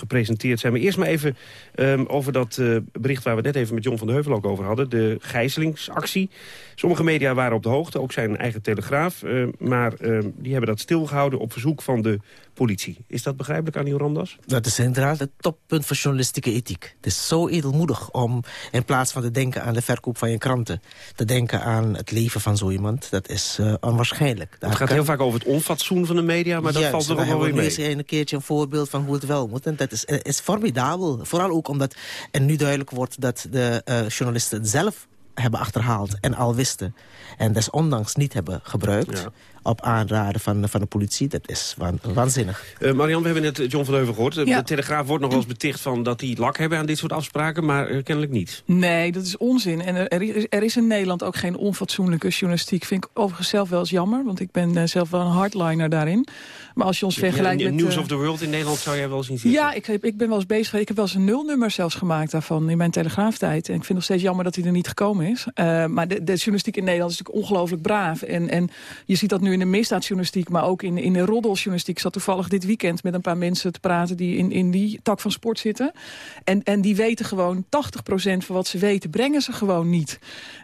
gepresenteerd zijn. Maar eerst maar even um, over dat uh, bericht waar we net even met John van de Heuvel ook over hadden. De gijzelingsactie. Sommige media waren op de hoogte, ook zijn eigen telegraaf. Uh, maar uh, die hebben dat stilgehouden op verzoek van de politie. Is dat begrijpelijk, Annie Randas? Dat is inderdaad het toppunt van journalistieke ethiek. Het is zo edelmoedig om in plaats van te denken aan de verkoop van je kranten... te denken aan het leven van zo iemand. Dat is uh, onwaarschijnlijk. Daar het gaat kan... heel vaak over het onfatsoen van de media, maar dat valt er ook wel weer mee. Yes, een keertje een voorbeeld van hoe het wel moet. En dat is, is formidabel. Vooral ook omdat er nu duidelijk wordt dat de uh, journalisten zelf hebben achterhaald en al wisten. En desondanks niet hebben gebruikt. Ja. op aanraden van, van de politie. Dat is waan, waanzinnig. Uh, Marian, we hebben net John van Heuvel gehoord. Ja. De Telegraaf wordt nog wel eens beticht van dat die lak hebben aan dit soort afspraken, maar uh, kennelijk niet. Nee, dat is onzin. En er, er, is, er is in Nederland ook geen onfatsoenlijke journalistiek. Vind ik overigens zelf wel eens jammer, want ik ben uh, zelf wel een hardliner daarin. Maar als je ons vergelijkt met... News of the World in Nederland zou jij wel zien zitten. Ja, ik, heb, ik ben wel eens bezig. Ik heb wel eens een nulnummer zelfs gemaakt daarvan in mijn telegraaftijd. En ik vind nog steeds jammer dat hij er niet gekomen is. Uh, maar de, de, journalistiek in Nederland is natuurlijk ongelooflijk braaf. En, en je ziet dat nu in de misdaadjournalistiek, maar ook in, in de roddeljournalistiek. Ik zat toevallig dit weekend met een paar mensen te praten die in, in die tak van sport zitten. En, en die weten gewoon 80% van wat ze weten, brengen ze gewoon niet.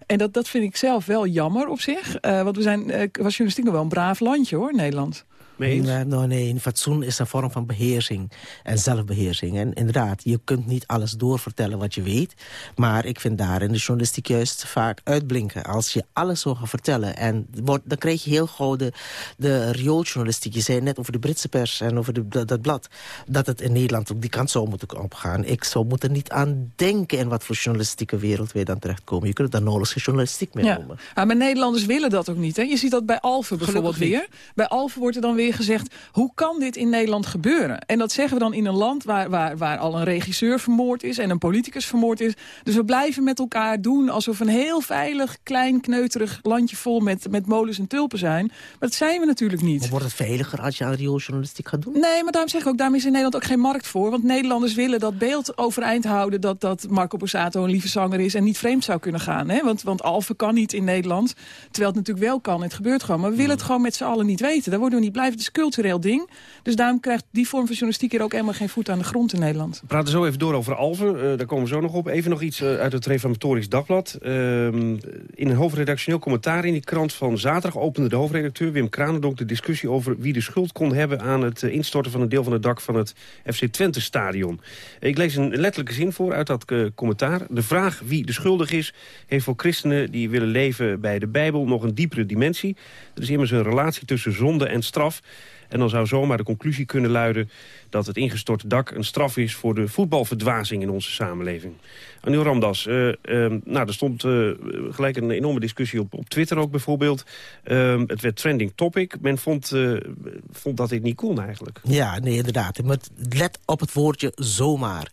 En dat, dat vind ik zelf wel jammer op zich. Uh, want we zijn, uh, was journalistiek nog wel een braaf landje hoor, Nederland. Nee, nou, nee, een fatsoen is een vorm van beheersing en zelfbeheersing. En inderdaad, je kunt niet alles doorvertellen wat je weet. Maar ik vind daar in de journalistiek juist vaak uitblinken. Als je alles zou gaan vertellen, en wordt, dan krijg je heel gauw de, de riooljournalistiek. Je zei net over de Britse pers en over de, dat, dat blad. Dat het in Nederland op die kant zou moeten opgaan. Ik zou moeten niet aan denken in wat voor journalistieke wereld wij dan terechtkomen. Je kunt daar nauwelijks journalistiek mee ja. noemen. Ja, maar Nederlanders willen dat ook niet. Hè? Je ziet dat bij Alphen bijvoorbeeld weer. Bij Alphen wordt er dan weer gezegd... hoe kan dit in Nederland gebeuren? En dat zeggen we dan in een land waar, waar, waar al een regisseur vermoord is... en een politicus vermoord is. Dus we blijven met elkaar doen alsof we een heel veilig, klein, kneuterig landje vol met, met molens en tulpen zijn. Maar dat zijn we natuurlijk niet. Maar wordt het veiliger als je aan riooljournalistiek gaat doen? Nee, maar daarom zeg ik ook, daarom is in Nederland ook geen markt voor. Want Nederlanders willen dat beeld overeind houden... dat, dat Marco Borsato een lieve zanger is en niet vreemd zou kunnen gaan. Hè? Want, want Alphen kan niet in Nederland, terwijl het natuurlijk wel kan. Het gebeurt gewoon. Maar we willen het gewoon met z'n allen niet weten. Daar worden we niet blijven. Het is een cultureel ding. Dus daarom krijgt die vorm van journalistiek hier ook helemaal geen voet aan de grond in Nederland. We praten zo even door over Alphen. Uh, daar komen we zo nog op. Even nog iets uh, uit het Reformatorisch Dagblad. Uh, in een hoofdredactioneel commentaar in die krant van zaterdag... opende de hoofdredacteur Wim Kranendonk de discussie over... wie de schuld kon hebben aan het uh, instorten van een deel van het dak van het FC Twente-stadion. Ik lees een letterlijke zin voor uit dat commentaar. De vraag wie de schuldig is... heeft voor christenen die willen leven bij de Bijbel nog een diepere dimensie. Er is immers een relatie tussen zonde en straf... En dan zou zomaar de conclusie kunnen luiden dat het ingestorte dak een straf is voor de voetbalverdwazing in onze samenleving. Anil Ramdas, uh, uh, nou, er stond uh, gelijk een enorme discussie op, op Twitter ook bijvoorbeeld. het werd trending topic. Men vond, vond dat dit niet kon eigenlijk. Ja, nee, inderdaad. Maar let op het woordje zomaar.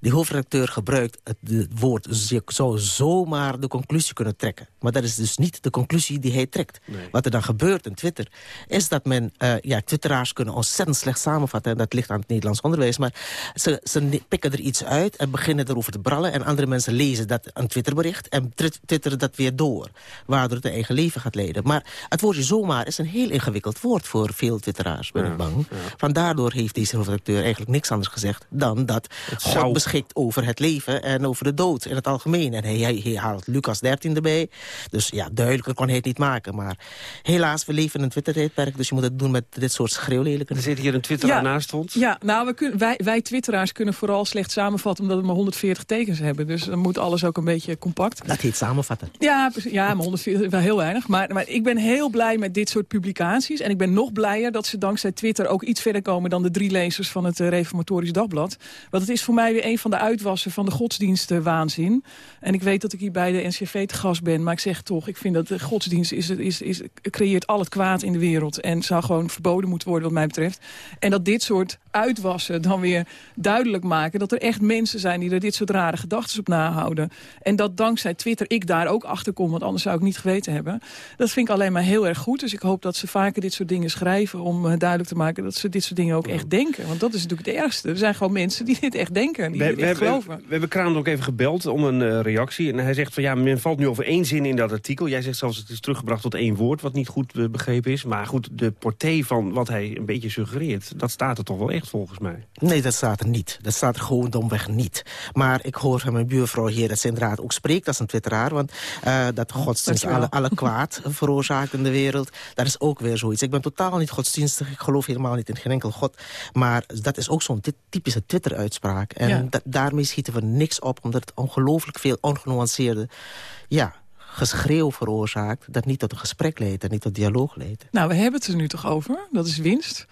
Die hoofdredacteur gebruikt het, woord... zou zomaar de conclusie kunnen trekken. Maar dat is dus niet de conclusie die hij trekt. Nee. Wat er dan gebeurt in Twitter... is dat men... Uh, ja, twitteraars kunnen ontzettend slecht samenvatten... en dat ligt aan het Nederlands onderwijs... maar ze, ze pikken er iets uit en beginnen erover te brallen... en andere mensen lezen dat een Twitterbericht... en twitteren dat weer door, waardoor het een eigen leven gaat leiden. Maar het woordje zomaar is een heel ingewikkeld woord... voor veel twitteraars, ben ik bang. Ja. Van daardoor heeft deze hoofdredacteur eigenlijk niks anders gezegd... dan dat het God zou... beschikt over het leven en over de dood in het algemeen. En hij, hij, hij haalt Lucas 13 erbij. Dus ja, duidelijker kon hij het niet maken. Maar helaas, we leven in een Twitter-tijdperk... dus je moet het doen met dit soort schreeuwlelijke... Er zit hier een twitteraar ja, naast ons. Ja, nou, we kunnen, wij, wij twitteraars kunnen vooral slecht samenvatten... omdat we maar 140 tekens hebben. Dus dan moet alles ook een beetje compact. Dat heet samenvatten. Ja, ja maar 140 wel heel weinig. Maar, maar ik ben heel blij met dit soort publicaties. En ik ben nog blijer dat ze dankzij Twitter ook iets verder komen... dan de drie lezers van het uh, Reformatorisch Dagblad. Want het is voor mij weer een van de uitwassen van de godsdienstwaanzin. En ik weet dat ik hier bij de NCV te gast ben. Maar ik zeg toch, ik vind dat de godsdienst is, is, is, creëert al het kwaad in de wereld. En zou gewoon verboden moeten worden wat mij betreft. En dat dit soort uitwassen dan weer duidelijk maken... dat er echt mensen zijn die er dit soort rare gedachten op nahouden. En dat dankzij Twitter ik daar ook achter kom... want anders zou ik niet geweten hebben. Dat vind ik alleen maar heel erg goed. Dus ik hoop dat ze vaker dit soort dingen schrijven... om uh, duidelijk te maken dat ze dit soort dingen ook echt denken. Want dat is natuurlijk het ergste. Er zijn gewoon mensen die dit echt denken. Die we, dit we, echt we, geloven. we hebben Kraan ook even gebeld om een uh, reactie. En hij zegt van ja, men valt nu over één zin in dat artikel. Jij zegt zelfs het is teruggebracht tot één woord... wat niet goed uh, begrepen is. Maar goed, de portée van wat hij een beetje suggereert... dat staat er toch wel echt volgens mij. Nee, dat staat er niet. Dat staat er gewoon domweg niet. Maar ik hoor van mijn buurvrouw hier dat ze inderdaad ook spreekt als een twitteraar. Want uh, dat godsdienst alle, alle kwaad veroorzaakt in de wereld... dat is ook weer zoiets. Ik ben totaal niet godsdienstig. Ik geloof helemaal niet in geen enkel god. Maar dat is ook zo'n typische Twitter-uitspraak. En ja. daarmee schieten we niks op... omdat het ongelooflijk veel ongenuanceerde... ja, geschreeuw veroorzaakt... dat niet tot een gesprek leidt en niet tot dialoog leidt. Nou, we hebben het er nu toch over. Dat is winst.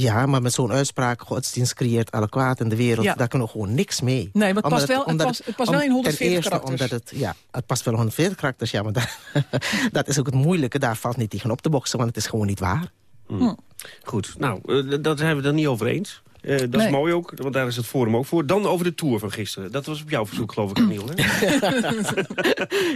Ja, maar met zo'n uitspraak, godsdienst creëert alle kwaad in de wereld... Ja. daar kunnen we gewoon niks mee. Nee, maar het past, wel, het past, het past wel in om- 140 ten eerste karakters. Omdat het, ja, het past wel in 140 karakters, ja, maar daar- dat is ook het moeilijke. Daar valt niet tegen op te boksen, want het is gewoon niet waar. Hm. Goed, nou, eh, daar zijn we het dan niet over eens. Eh, dat is mooi ook, want daar is het forum ook voor. Dan over de Tour van gisteren. Dat was op jouw verzoek, geloof ik, Niel. Hè?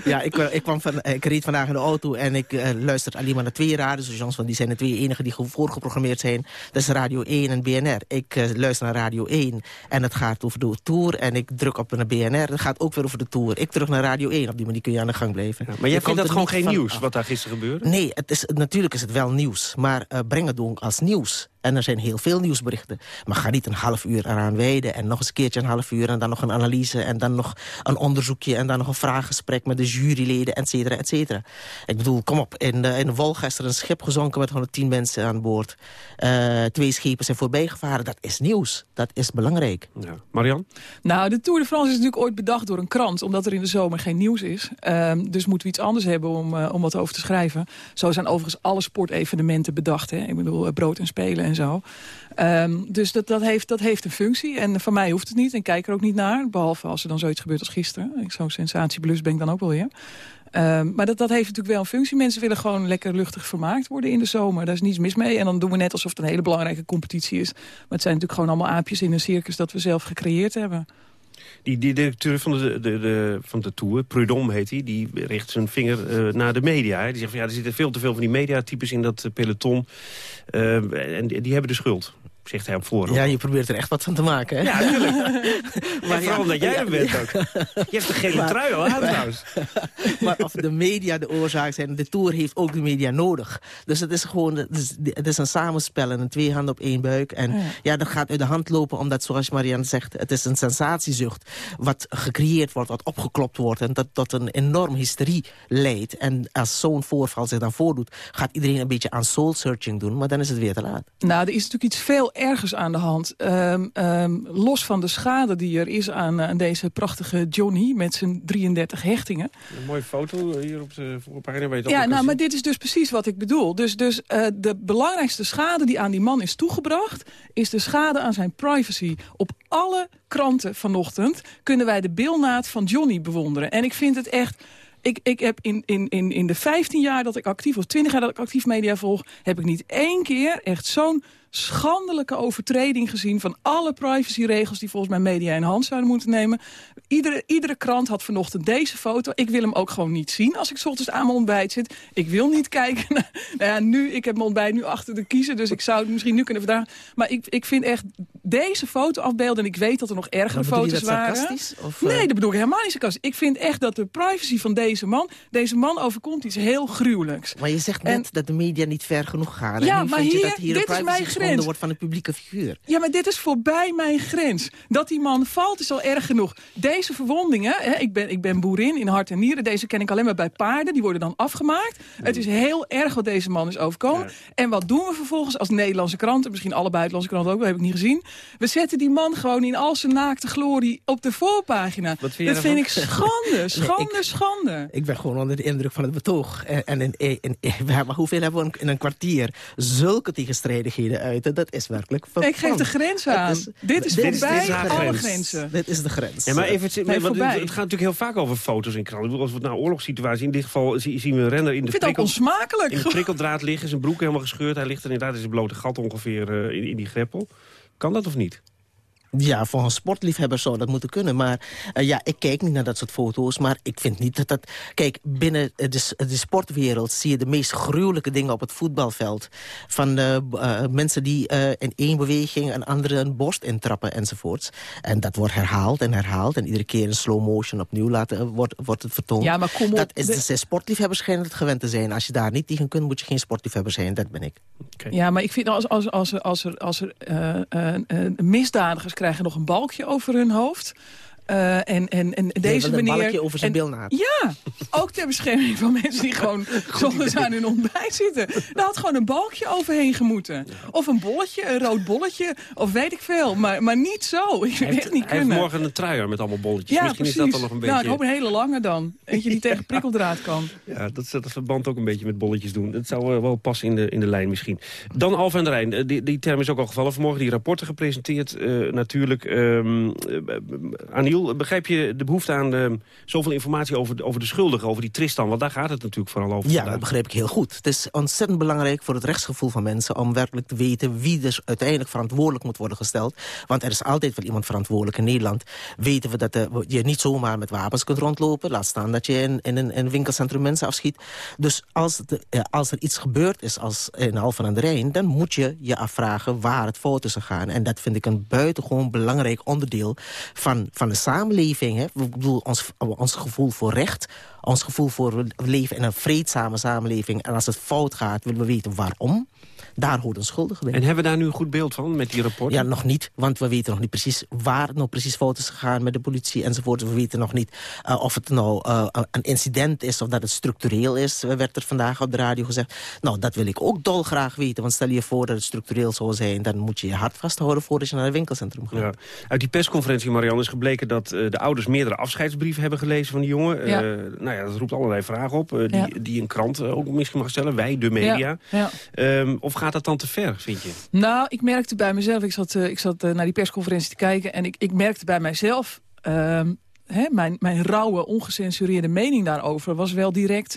Ja, ik, eh, ik, kwam van, ik reed vandaag in de auto en ik eh, luister alleen maar naar twee radiostations. Want die zijn de twee enige die ge- voorgeprogrammeerd zijn. Dat is Radio 1 en BNR. Ik luister naar Radio 1 en het gaat over de Tour. En ik druk op naar BNR, het gaat ook weer over de Tour. Ik terug naar Radio 1, op die manier kun je aan de gang blijven. maar Je jij vindt dat gewoon geen van nieuws, af. wat daar gisteren gebeurde? Nee, het is, natuurlijk is het wel nieuws. Maar eh, breng het ook als nieuws. En er zijn heel veel nieuwsberichten. Maar ga niet een half uur eraan wijden. En nog eens een keertje een half uur. En dan nog een analyse. En dan nog een onderzoekje. En dan nog een vraaggesprek met de juryleden. Et cetera, et cetera. Ik bedoel, kom op. In de, in de Wolga is er een schip gezonken met 110 mensen aan boord. Eh, twee schepen zijn voorbijgevaren. Dat is nieuws. Dat is belangrijk. Ja. Marian? Nou, de Tour de France is natuurlijk ooit bedacht door een krant... omdat er in de zomer geen nieuws is. Ehm, dus moeten we iets anders hebben om, eh, om wat over te schrijven. Zo zijn overigens alle sportevenementen bedacht. Hè? Ik bedoel, eh, brood en spelen en zo. Ehm, dus dat, dat, heeft, dat heeft een functie. En van mij hoeft het niet. En kijk er ook niet naar. Behalve als er dan zoiets gebeurt als gisteren. Zo'n sensatieblus ben ik dan ook wel weer. Ehm, maar dat, dat heeft natuurlijk wel een functie. Mensen willen gewoon lekker luchtig vermaakt worden in de zomer. Daar is niets mis mee. En dan doen we net alsof het een hele belangrijke competitie is. Maar het zijn natuurlijk gewoon allemaal aapjes in een circus... dat we zelf gecreëerd hebben. Die, directeur van de, de, de, van de Tour, Prudhomme heet hij... die richt zijn vinger eh, naar de media. Hè. Die zegt van ja, er zitten veel te veel van die mediatypes in dat eh, peloton. Eh, en die hebben de schuld, zegt hij op voorhand. Ja, je probeert er echt wat van te maken. Hè? Ja, natuurlijk. Maar vooral ja, dat jij ja, er bent ja. ook. Je hebt de gele Maar- trui al aan trouwens. maar of de media de oorzaak zijn, de Tour heeft ook de media nodig. Dus het is gewoon, het is, het is een samenspel en een twee handen op één buik. En Ja. ja. dat gaat uit de hand lopen, omdat zoals Marianne zegt, het is een sensatiezucht. Wat gecreëerd wordt, wat opgeklopt wordt en dat tot een enorm hysterie leidt. En als zo'n voorval zich dan voordoet, gaat iedereen een beetje aan soul-searching doen, maar dan is het weer te laat. Nou, er is natuurlijk iets veel ergers aan de hand. Ehm, ehm, los van de schade die er is aan, aan deze prachtige Johnny... met zijn 33 hechtingen. Een mooie foto hier op de voorpagina. Weet Ja, nou, maar dit is dus precies wat ik bedoel. Dus, dus eh, de belangrijkste schade die aan die man is toegebracht... is de schade aan zijn privacy. Op alle kranten vanochtend kunnen wij de bilnaad van Johnny bewonderen. En ik vind het echt... Ik, ik heb in, in, in, in de 15 jaar dat ik actief, of 20 jaar dat ik actief media volg... heb ik niet één keer echt zo'n schandelijke overtreding gezien... van alle privacyregels die volgens mij media in hand zouden moeten nemen. Iedere, iedere krant had vanochtend deze foto. Ik wil hem ook gewoon niet zien als ik 's ochtends aan mijn ontbijt zit. Ik wil niet kijken naar... Nou ja, nu, ik heb mijn ontbijt nu achter de kiezen... dus ik zou het misschien nu kunnen verdragen. Maar ik, ik vind echt deze foto afbeelden... en ik weet dat er nog ergere foto's waren. sarcastisch, of, eh? nee, dat bedoel ik helemaal niet sarcastisch. Ik vind echt dat de privacy van deze man... deze man overkomt iets heel gruwelijks. Maar je zegt net En- dat de media niet ver genoeg gaan. Ja, maar vind je hier- dat hier dit is mijn grens. wordt van een publieke figuur. Ja, maar dit is voorbij mijn grens. Dat die man valt is al erg genoeg. Deze verwondingen, hè, ik, ben, ik ben boerin in hart en nieren. Deze ken ik alleen maar bij paarden. Die worden dan afgemaakt. Het is heel erg wat deze man is overkomen. En wat doen we vervolgens als Nederlandse kranten? Misschien alle buitenlandse kranten ook, dat heb ik niet gezien. We zetten die man gewoon in al zijn naakte glorie op de voorpagina. Wat vind jij dat vind ik schande, schande, schande. Ik ben gewoon onder de indruk van het betoog. En, en in- we hebben- hoeveel hebben we in een kwartier zulke tegenstrijdigheden uit? Dat is werkelijk Ik geef de grens aan. Dit is dit voorbij alle grens. grenzen. Dit is de grens. Ja, maar even, het- Nee, want het, gaat natuurlijk heel vaak over foto's in kranten. Als we het nou oorlogssituatie, in dit geval zie- zien we een renner in de, prikkel- in de prikkeldraad liggen. Zijn broek helemaal gescheurd. Hij ligt er inderdaad in zijn blote gat ongeveer eh, in, in die greppel. Kan dat of niet? Ja, voor een sportliefhebber zou dat moeten kunnen. Maar eh, ja, ik kijk niet naar dat soort foto's. Maar ik vind niet dat dat... Kijk, binnen eh, de, de sportwereld zie je de meest gruwelijke dingen op het voetbalveld. Van eh, mensen die eh, in één beweging een andere een borst intrappen enzovoorts. En dat wordt herhaald en herhaald. En iedere keer in slow motion opnieuw laten, wordt, wordt het vertoond. Ja, maar kom op, Dat is, de- de, sportliefhebbers schijnen het gewend te zijn. Als je daar niet tegen kunt, moet je geen sportliefhebber zijn. Dat ben ik. Ja, maar ik vind als, als, als er, als er, als er eh, eh, eh, misdadigers krijgen nog een balkje over hun hoofd. Uh, en, en, en deze een meneer... balkje over zijn en- bilnaad. Ja, ook ter bescherming van mensen die gewoon zonder aan hun ontbijt zitten. Daar had gewoon een balkje overheen gemoeten. Of een bolletje, een rood bolletje, of weet ik veel. Maar, maar niet zo. Ik vind het niet Hij heeft morgen een trui aan met allemaal bolletjes. ja, Misschien precies. is dat dan nog een beetje... Nou, ik hoop een hele lange dan. Eentje die tegen prikkeldraad kan. Ja, dat zet het verband ook een beetje met bolletjes doen. Dat zou eh, wel passen in de, in de lijn misschien. Dan aan de Rijn. Eh, Die, die term is ook al gevallen. Vanmorgen die rapporten gepresenteerd eh, natuurlijk. Ehm eh, Begrijp je de behoefte aan ehm, zoveel informatie over, de- over de schuldigen, over die Tristan? Want daar gaat het natuurlijk vooral over. Ja, vandaag. dat begreep ik heel goed. Het is ontzettend belangrijk voor het rechtsgevoel van mensen... om werkelijk te weten wie dus uiteindelijk verantwoordelijk moet worden gesteld. Want er is altijd wel iemand verantwoordelijk. In Nederland weten we dat eh, je niet zomaar met wapens kunt rondlopen. Laat staan dat je in, in, een, in een winkelcentrum mensen afschiet. Dus als, als er iets gebeurd is als in Alphen aan de Rijn... dan moet je je afvragen waar het fout is gegaan. En dat vind ik een buitengewoon belangrijk onderdeel van, van de samenleving. Hè. Ik bedoel, ons, ons gevoel voor recht, ons gevoel voor leven in een vreedzame samenleving. En als het fout gaat, willen we weten waarom. Daar hoort een schuldige bij. En hebben we daar nu een goed beeld van met die rapporten? Ja, nog niet, want we weten nog niet precies waar het nou precies fout is gegaan met de politie enzovoort. We weten nog niet uh, of het nou uh, een incident is of dat het structureel is, werd er vandaag op de radio gezegd. Nou, dat wil ik ook dolgraag weten, want stel je voor dat het structureel zou zijn, dan moet je je hart vasthouden voordat je naar een winkelcentrum gaat. Ja. Uit die persconferentie, Marianne, is gebleken dat uh, de ouders meerdere afscheidsbrieven hebben gelezen van die jongen. Ja. nou ja, dat roept allerlei vragen op, die, Ja. die een krant ook misschien mag stellen. Wij, de media. Ja, Um, of gaat dat dan te ver, vind je? Nou, ik merkte bij mezelf, ik zat, uh, ik zat uh, naar die persconferentie te kijken... en ik, ik merkte bij mijzelf, uh, hè, mijn, mijn rauwe, ongecensureerde mening daarover... was wel direct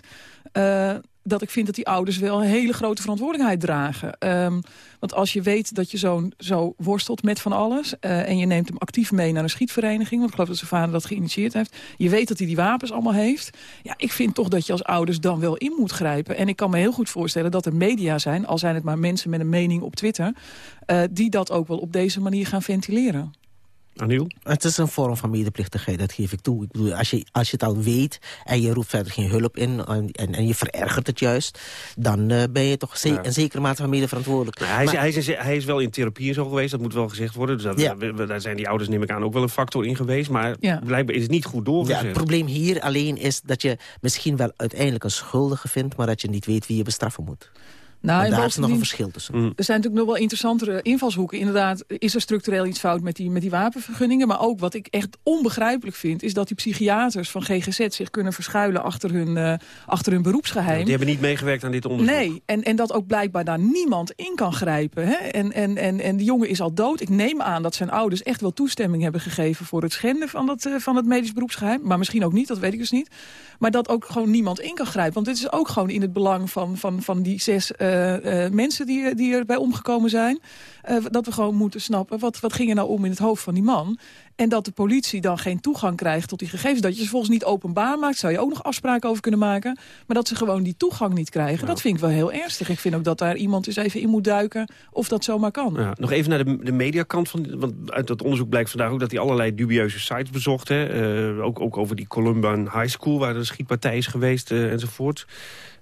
uh, dat ik vind dat die ouders wel een hele grote verantwoordelijkheid dragen. Um, want als je weet dat je zoon zo worstelt met van alles... Uh, en je neemt hem actief mee naar een schietvereniging... want ik geloof dat zijn vader dat geïnitieerd heeft... je weet dat hij die wapens allemaal heeft... ja, ik vind toch dat je als ouders dan wel in moet grijpen. En ik kan me heel goed voorstellen dat er media zijn... al zijn het maar mensen met een mening op Twitter... Uh, die dat ook wel op deze manier gaan ventileren. Aniel? Het is een vorm van medeplichtigheid, dat geef ik toe. Ik bedoel, als, je, als je het al weet en je roept verder geen hulp in... en, en, en je verergert het juist... dan uh, ben je toch ze ja. een zekere mate van medeverantwoordelijk. Nou, hij, is, maar, hij, is, hij, is, wel in therapie zo geweest, dat moet wel gezegd worden. Dus dat, ja. we, daar zijn die ouders, neem ik aan, ook wel een factor in geweest. Maar ja. blijkbaar is het niet goed doorgezet. Ja, het probleem hier alleen is dat je misschien wel uiteindelijk een schuldige vindt... maar dat je niet weet wie je bestraffen moet. Nou, daar is nog een verschil tussen. Mm. Er zijn natuurlijk nog wel interessantere invalshoeken. Inderdaad, is er structureel iets fout met die, met die wapenvergunningen. Maar ook wat ik echt onbegrijpelijk vind... is dat die psychiaters van GGZ zich kunnen verschuilen achter hun, uh, achter hun beroepsgeheim. Ja, die hebben niet meegewerkt aan dit onderzoek. Nee, en, en dat ook blijkbaar daar niemand in kan grijpen. Hè? En, en, en, en die jongen is al dood. Ik neem aan dat zijn ouders echt wel toestemming hebben gegeven... voor het schenden van, dat, uh, van het medisch beroepsgeheim. Maar misschien ook niet, dat weet ik dus niet. Maar dat ook gewoon niemand in kan grijpen. Want dit is ook gewoon in het belang van, van, van die zes... Uh, mensen die, die erbij omgekomen zijn. Uh, dat we gewoon moeten snappen, wat, wat ging er nou om in het hoofd van die man? En dat de politie dan geen toegang krijgt tot die gegevens. Dat je ze volgens niet openbaar maakt, zou je ook nog afspraken over kunnen maken. Maar dat ze gewoon die toegang niet krijgen, ja. dat vind ik wel heel ernstig. Ik vind ook dat daar iemand eens even in moet duiken of dat zomaar kan. Ja, nog even naar de, de mediakant. Van, want uit dat onderzoek blijkt vandaag ook dat hij allerlei dubieuze sites bezocht. Hè? Uh, ook, ook over die Columbine High School, waar een schietpartij is geweest uh, enzovoort.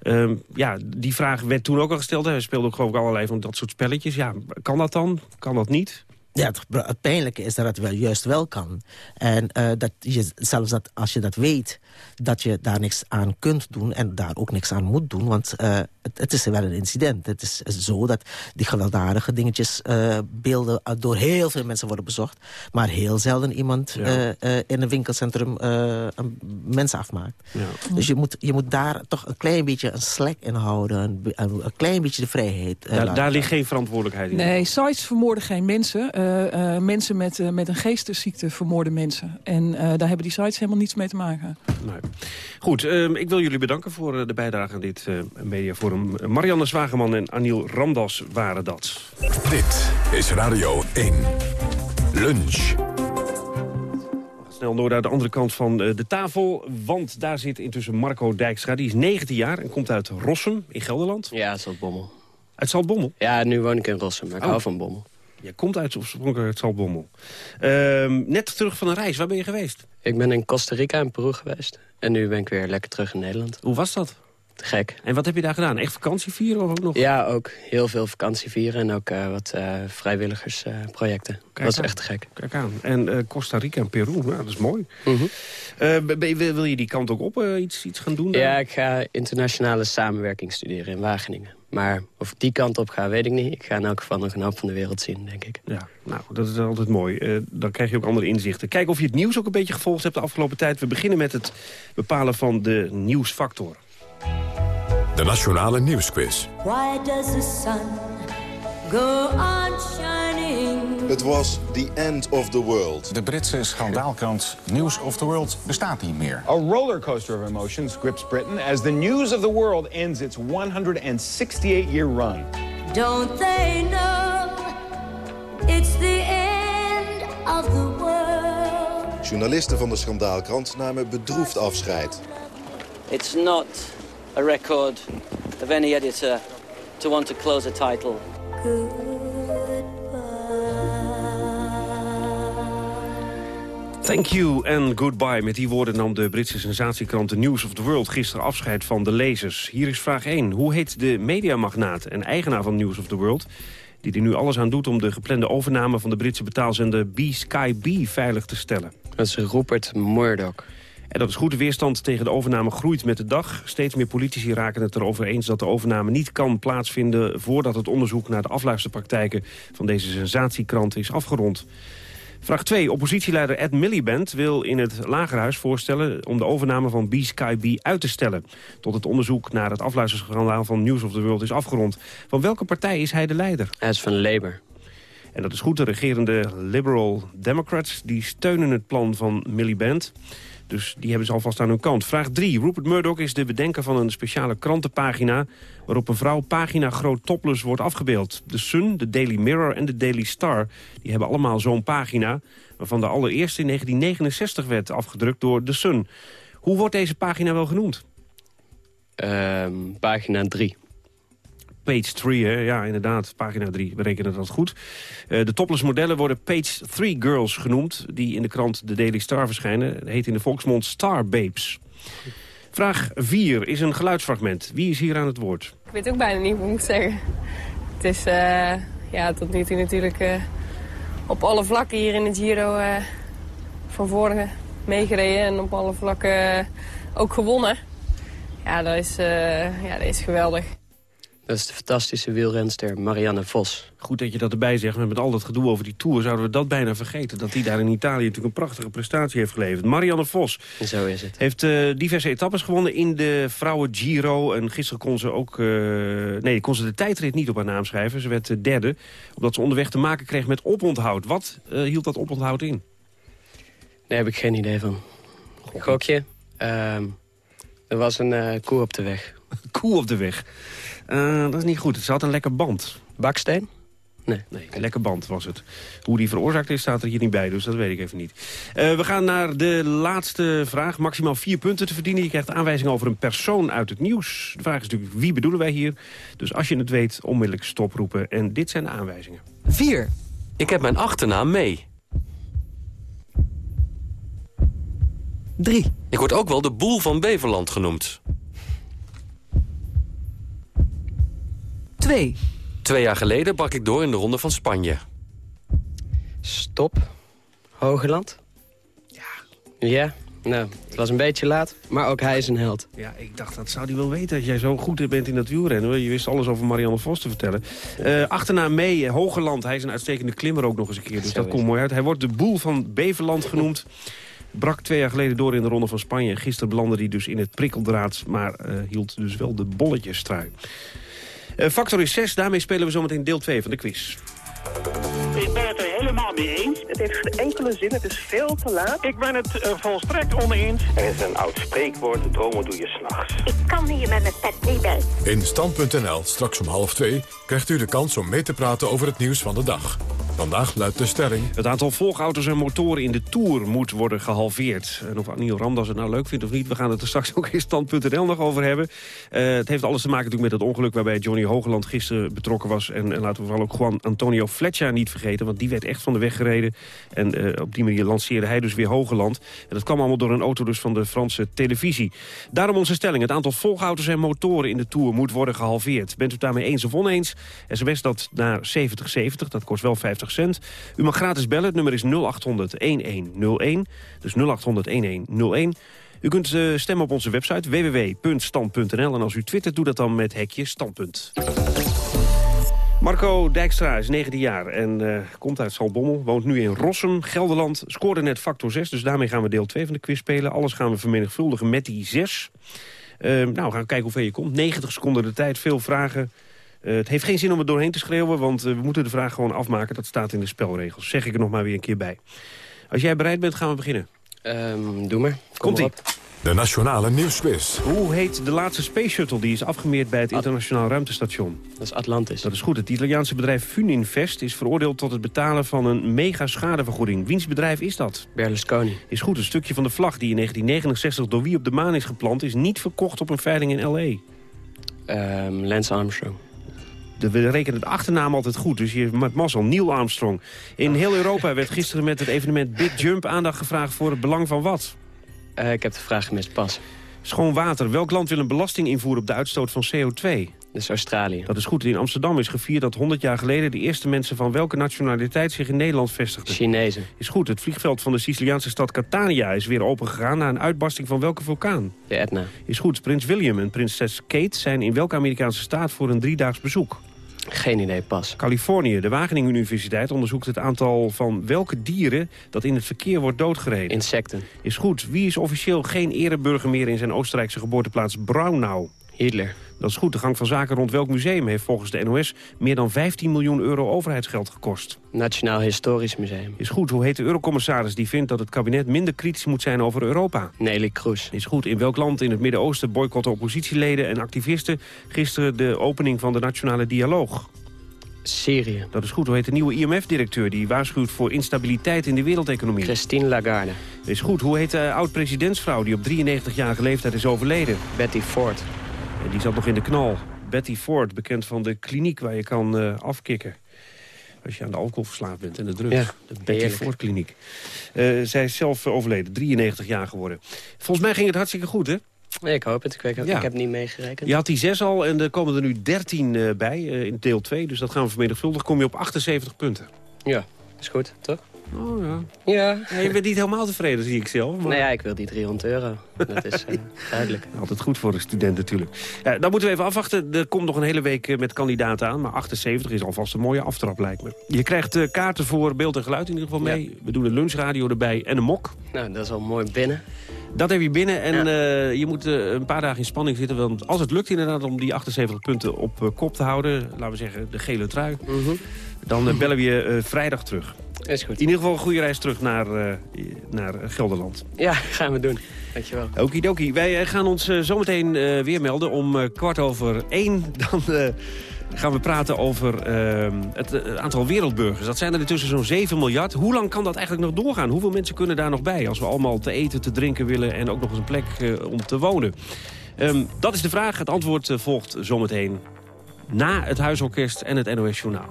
Um, ja, die vraag werd toen ook al gesteld. Hij speelde ook geloof ik allerlei van dat soort spelletjes. Ja, kan dat dan? Kan dat niet? Ja, het, het pijnlijke is dat het wel juist wel kan. En uh, dat je, zelfs dat als je dat weet, dat je daar niks aan kunt doen... en daar ook niks aan moet doen, want uh, het, het, is wel een incident. Het is zo dat die gewelddadige dingetjes, uh, beelden... door heel veel mensen worden bezocht... maar heel zelden iemand ja. in een winkelcentrum een mensen afmaakt. Ja. Dus je moet, je moet daar toch een klein beetje een slek in houden... een, een, een klein beetje de vrijheid daar, daar ligt geen verantwoordelijkheid in. Nee, sites vermoorden geen mensen... Uh, uh, mensen met, uh, met een geestesziekte vermoorden mensen. En uh, daar hebben die sites helemaal niets mee te maken. Nee. Goed, ehm, ik wil jullie bedanken voor de bijdrage aan dit mediaforum. Marianne Zwageman en Aniel Ramdas waren dat. Dit is Radio 1. Lunch snel door naar de andere kant van de tafel. Want daar zit intussen Marco Dijkstra. Die is 19 jaar en komt uit Rossum in Gelderland. Ja, Zaltbommel. Uit Zaltbommel? Ja, nu woon ik in Rossum, maar ik oh. hou van Bommel. Je komt uit oorspronkelijk uit Zaltbommel. Uh, net terug van een reis. Waar ben je geweest? Ik ben in Costa Rica en Peru geweest. En nu ben ik weer lekker terug in Nederland. Hoe was dat? te gek. En wat heb je daar gedaan? Echt vakantie vieren of ook nog? Ja, ook heel veel vakantie vieren en ook eh, wat eh, vrijwilligersprojecten. dat is aan. echt te gek. Kijk aan. En eh, Costa Rica en Peru, nou, dat is mooi. Mhm. Wil, je die kant ook op iets, iets gaan doen? daar? Ja, ik ga internationale samenwerking studeren in Wageningen. Maar of ik die kant op ga, weet ik niet. Ik ga in elk geval nog een hoop van de wereld zien, denk ik. Ja, nou, dat is altijd mooi. Eh, dan krijg je ook andere inzichten. Kijk of je het nieuws ook een beetje gevolgd hebt de afgelopen tijd. We beginnen met het bepalen van de nieuwsfactor. De Nationale Nieuwsquiz. Why does the sun go on shining? Het was the end of the world. De Britse schandaalkrant News of the World bestaat niet meer. A rollercoaster of emotions grips Britain as the news of the world ends its 168-year run. Don't they know it's the end of the world? Journalisten van de schandaalkrant namen bedroefd afscheid. It's not a record of any editor to want to close a title. Thank you and goodbye. Met die woorden nam de Britse sensatiekrant The News of the World gisteren afscheid van de lezers. Hier is vraag 1. Hoe heet de mediamagnaat en eigenaar van News of the World... die er nu alles aan doet om de geplande overname van de Britse betaalzender B-Sky B veilig te stellen? Dat is Rupert Murdoch. En dat is goed. De weerstand tegen de overname groeit met de dag. Steeds meer politici raken het erover eens dat de overname niet kan plaatsvinden... voordat het onderzoek naar de afluisterpraktijken van deze sensatiekrant is afgerond. Vraag 2. Oppositieleider Ed Miliband wil in het Lagerhuis voorstellen... om de overname van B-Sky B uit te stellen... tot het onderzoek naar het afluisterschandaal van News of the World is afgerond. Van welke partij is hij de leider? Hij is van Labour. En dat is goed. De regerende Liberal Democrats die steunen het plan van Miliband. Dus die hebben ze alvast aan hun kant. Vraag 3. Rupert Murdoch is de bedenker van een speciale krantenpagina... waarop een vrouw pagina groot topless wordt afgebeeld. De Sun, de Daily Mirror en de Daily Star die hebben allemaal zo'n pagina... waarvan de allereerste in 1969 werd afgedrukt door de Sun. Hoe wordt deze pagina wel genoemd? Ehm, pagina 3. Page 3, hè? ja inderdaad, pagina 3, we rekenen dat goed. Eh, de topless modellen worden Page 3 Girls genoemd... die in de krant The Daily Star verschijnen. Dat heet in de volksmond Star Babes. Vraag 4 is een geluidsfragment. Wie is hier aan het woord? Ik weet ook bijna niet wat ik moet zeggen. Het is eh, ja, tot nu toe natuurlijk eh, op alle vlakken hier in het Giro van voren meegereden. En op alle vlakken ook gewonnen. Ja, dat is, ja, dat is geweldig. Dat is de fantastische wielrenster Marianne Vos. Goed dat je dat erbij zegt, maar met al dat gedoe over die Tour... zouden we dat bijna vergeten, dat hij daar in Italië natuurlijk een prachtige prestatie heeft geleverd. Marianne Vos Zo is het. heeft eh, diverse etappes gewonnen in de vrouwen Giro. En gisteren kon ze ook... eh, nee, kon ze de tijdrit niet op haar naam schrijven. Ze werd eh, derde, omdat ze onderweg te maken kreeg met oponthoud. Wat hield dat oponthoud in? Daar heb ik geen idee van. Gokje. Ehm, er was een koe op de weg. Koe op de weg. Eh, dat is niet goed. Ze had een lekker band. Baksteen? Nee. Nee, een lekker band was het. Hoe die veroorzaakt is, staat er hier niet bij, dus dat weet ik even niet. Eh, we gaan naar de laatste vraag. Maximaal vier punten te verdienen. Je krijgt aanwijzing over een persoon uit het nieuws. De vraag is natuurlijk, wie bedoelen wij hier? Dus als je het weet, onmiddellijk stoproepen. En dit zijn de aanwijzingen. 4. Ik heb mijn achternaam mee. 3. Ik word ook wel de boel van Beverland genoemd. 2. Twee jaar geleden brak ik door in de Ronde van Spanje. Stop. Hogeland? Ja. Ja, nou, het was een beetje laat, maar ook hij is een held. Ja, ik dacht, dat zou hij wel weten dat jij zo goed bent in dat wielrennen. Je wist alles over Marianne Vos te vertellen. Eh achternaam mee, Hogeland. Hij is een uitstekende klimmer ook nog eens een keer. Dus Zo dat komt mooi uit. Hij wordt de boel van Beverland genoemd. Brak twee jaar geleden door in de Ronde van Spanje. Gisteren belandde hij dus in het prikkeldraad, maar eh, hield dus wel de bolletjestrui. Eh factor is 6, daarmee spelen we zometeen deel 2 van de quiz. Ik ben het er helemaal mee eens. Het heeft geen enkele zin, het is veel te laat. Ik ben het uh, volstrekt oneens. Er is een oud spreekwoord, dromen doe je s'nachts. Ik kan hier met mijn pet niet bij. In Stand.nl, straks om half twee, krijgt u de kans om mee te praten over het nieuws van de dag. Vandaag luidt de stelling... Het aantal volgauto's en motoren in de Tour moet worden gehalveerd. En of Aniel Ramdas het nou leuk vindt of niet... we gaan het er straks ook in stand.nl nog over hebben. Uh, het heeft alles te maken natuurlijk met het ongeluk... waarbij Johnny Hogeland gisteren betrokken was. En, en laten we vooral ook Juan Antonio Fletcher niet vergeten... want die werd echt van de weg gereden. En uh, op die manier lanceerde hij dus weer Hogeland. En dat kwam allemaal door een auto dus van de Franse televisie. Daarom onze stelling. Het aantal volgauto's en motoren in de Tour moet worden gehalveerd. Bent u daarmee eens of oneens? SMS dat naar 7070, dat kost wel 50 U mag gratis bellen, het nummer is 0800-1101. Dus 0800-1101. U kunt uh, stemmen op onze website www.stand.nl. En als u twittert, doe dat dan met hekje standpunt. Marco Dijkstra is 19 jaar en uh, komt uit Salbommel. Woont nu in Rossum, Gelderland. Scoorde net factor 6, dus daarmee gaan we deel 2 van de quiz spelen. Alles gaan we vermenigvuldigen met die 6. Uh, nou, we gaan kijken hoe ver je komt. 90 seconden de tijd, veel vragen. Uh, het heeft geen zin om er doorheen te schreeuwen, want we moeten de vraag gewoon afmaken. Dat staat in de spelregels. Zeg ik er nog maar weer een keer bij. Als jij bereid bent, gaan we beginnen. Um, doe maar. Komt-ie. De Nationale Nieuwsquiz. Hoe heet de laatste Space Shuttle die is afgemeerd bij het Internationaal Ruimtestation? Dat is Atlantis. Dat is goed. Het Italiaanse bedrijf Funinvest is veroordeeld tot het betalen van een mega schadevergoeding. Wiens bedrijf is dat? Berlusconi. Is goed. Een stukje van de vlag die in 1969 door wie op de maan is geplant... is niet verkocht op een veiling in L.A. Um, Lance Armstrong. We rekenen de achternaam altijd goed, dus je met mazzel. Neil Armstrong. In heel Europa werd gisteren met het evenement Big Jump aandacht gevraagd voor het belang van wat? Uh, ik heb de vraag gemist, pas. Schoon water. Welk land wil een belasting invoeren op de uitstoot van CO2? Dus Australië. Dat is goed. In Amsterdam is gevierd dat 100 jaar geleden... de eerste mensen van welke nationaliteit zich in Nederland vestigden. Chinezen. Is goed. Het vliegveld van de Siciliaanse stad Catania is weer opengegaan... na een uitbarsting van welke vulkaan? De Etna. Is goed. Prins William en prinses Kate zijn in welke Amerikaanse staat voor een driedaags bezoek? Geen idee, pas. Californië. De Wageningen Universiteit onderzoekt het aantal van welke dieren... dat in het verkeer wordt doodgereden. Insecten. Is goed. Wie is officieel geen ereburger meer in zijn Oostenrijkse geboorteplaats Braunau? Hitler. Dat is goed. De gang van zaken rond welk museum heeft volgens de NOS... meer dan 15 miljoen euro overheidsgeld gekost? Nationaal Historisch Museum. Is goed. Hoe heet de eurocommissaris die vindt dat het kabinet minder kritisch moet zijn over Europa? Nelly Kroes. Is goed. In welk land in het Midden-Oosten boycotten oppositieleden en activisten... gisteren de opening van de Nationale Dialoog? Syrië. Dat is goed. Hoe heet de nieuwe IMF-directeur die waarschuwt voor instabiliteit in de wereldeconomie? Christine Lagarde. Is goed. Hoe heet de oud-presidentsvrouw die op 93-jarige leeftijd is overleden? Betty Ford. En die zat nog in de knal. Betty Ford, bekend van de kliniek waar je kan uh, afkicken. Als je aan de alcohol verslaafd bent en de drugs. Ja, de Betty Ford kliniek. Uh, zij is zelf overleden, 93 jaar geworden. Volgens mij ging het hartstikke goed, hè? Nee, ik hoop het. Ik, weet, ja. ik heb niet meegerekend. Je had die zes al en er komen er nu 13 uh, bij in deel 2. Dus dat gaan we vermenigvuldigen. kom je op 78 punten. Ja, is goed, toch? Oh ja. Ja. ja. Je bent niet helemaal tevreden, zie ik zelf. Maar... Nee, ja, ik wil die 300 euro. Dat is uh, duidelijk. Altijd goed voor een student natuurlijk. Dan moeten we even afwachten. Er komt nog een hele week met kandidaten aan. Maar 78 is alvast een mooie aftrap, lijkt me. Je krijgt uh, kaarten voor beeld en geluid in ieder geval mee. Ja. We doen een lunchradio erbij en een mok. Nou, dat is al mooi binnen. Dat heb je binnen en ja. je moet een paar dagen in spanning zitten. Want als het lukt inderdaad om die 78 punten op kop te houden... laten we zeggen de gele trui... Mm -hmm. Dan bellen we je vrijdag terug. Is goed. In ieder geval een goede reis terug naar, naar Gelderland. Ja, gaan we doen. Dankjewel. Okidoki. Wij gaan ons zometeen weer melden om kwart over één. Dan gaan we praten over uh, het, aantal wereldburgers. Dat zijn er intussen zo'n 7 miljard. Hoe lang kan dat eigenlijk nog doorgaan? Hoeveel mensen kunnen daar nog bij? Als we allemaal te eten, te drinken willen en ook nog eens een plek uh, om te wonen. Um, dat is de vraag. Het antwoord uh, volgt zometeen na het Huisorkest en het NOS Journaal.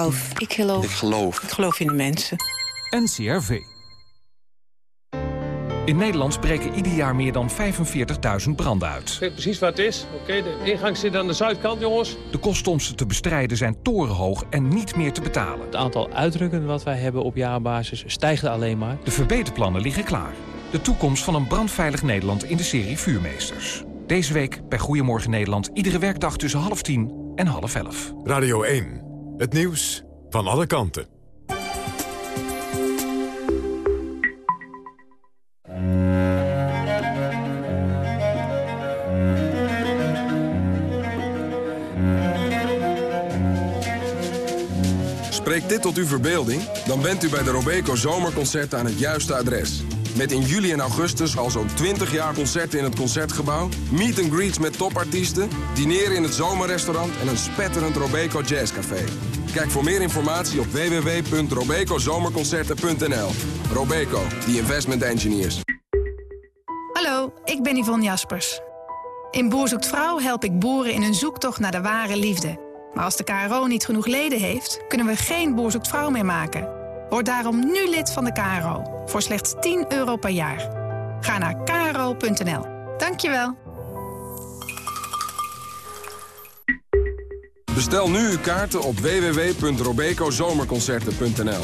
Geloof. Ik geloof. Ik geloof. Ik geloof in de mensen. NCRV. In Nederland breken ieder jaar meer dan 45.000 branden uit. Ik weet precies wat het is. Oké, okay, de ingang zit aan de zuidkant, jongens. De kosten om ze te bestrijden zijn torenhoog en niet meer te betalen. Het aantal uitdrukken wat wij hebben op jaarbasis stijgt alleen maar. De verbeterplannen liggen klaar. De toekomst van een brandveilig Nederland in de serie Vuurmeesters. Deze week bij Goedemorgen Nederland. Iedere werkdag tussen half tien en half elf. Radio 1. Het nieuws van alle kanten. Spreekt dit tot uw verbeelding? Dan bent u bij de Robeco Zomerconcerten aan het juiste adres. Met in juli en augustus al zo'n 20 jaar concerten in het Concertgebouw... meet and greets met topartiesten, dineren in het zomerrestaurant... en een spetterend Robeco Jazzcafé. Kijk voor meer informatie op www.robecozomerconcerten.nl. Robeco, the investment engineers. Hallo, ik ben Yvonne Jaspers. In Boer zoekt Vrouw help ik boeren in hun zoektocht naar de ware liefde... Maar als de KRO niet genoeg leden heeft, kunnen we geen Boer zoekt Vrouw meer maken. Word daarom nu lid van de KRO, voor slechts 10 euro per jaar. Ga naar kro.nl. Dankjewel. Bestel nu uw kaarten op www.robecozomerconcerten.nl.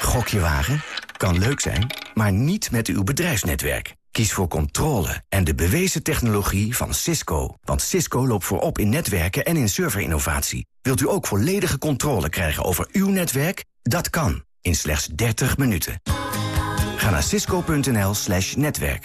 Gokje wagen? Kan leuk zijn, maar niet met uw bedrijfsnetwerk. Kies voor controle en de bewezen technologie van Cisco. Want Cisco loopt voorop in netwerken en in serverinnovatie. Wilt u ook volledige controle krijgen over uw netwerk? Dat kan, in slechts 30 minuten. Ga naar cisco.nl slash netwerk.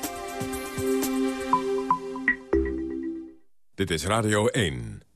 Dit is Radio 1.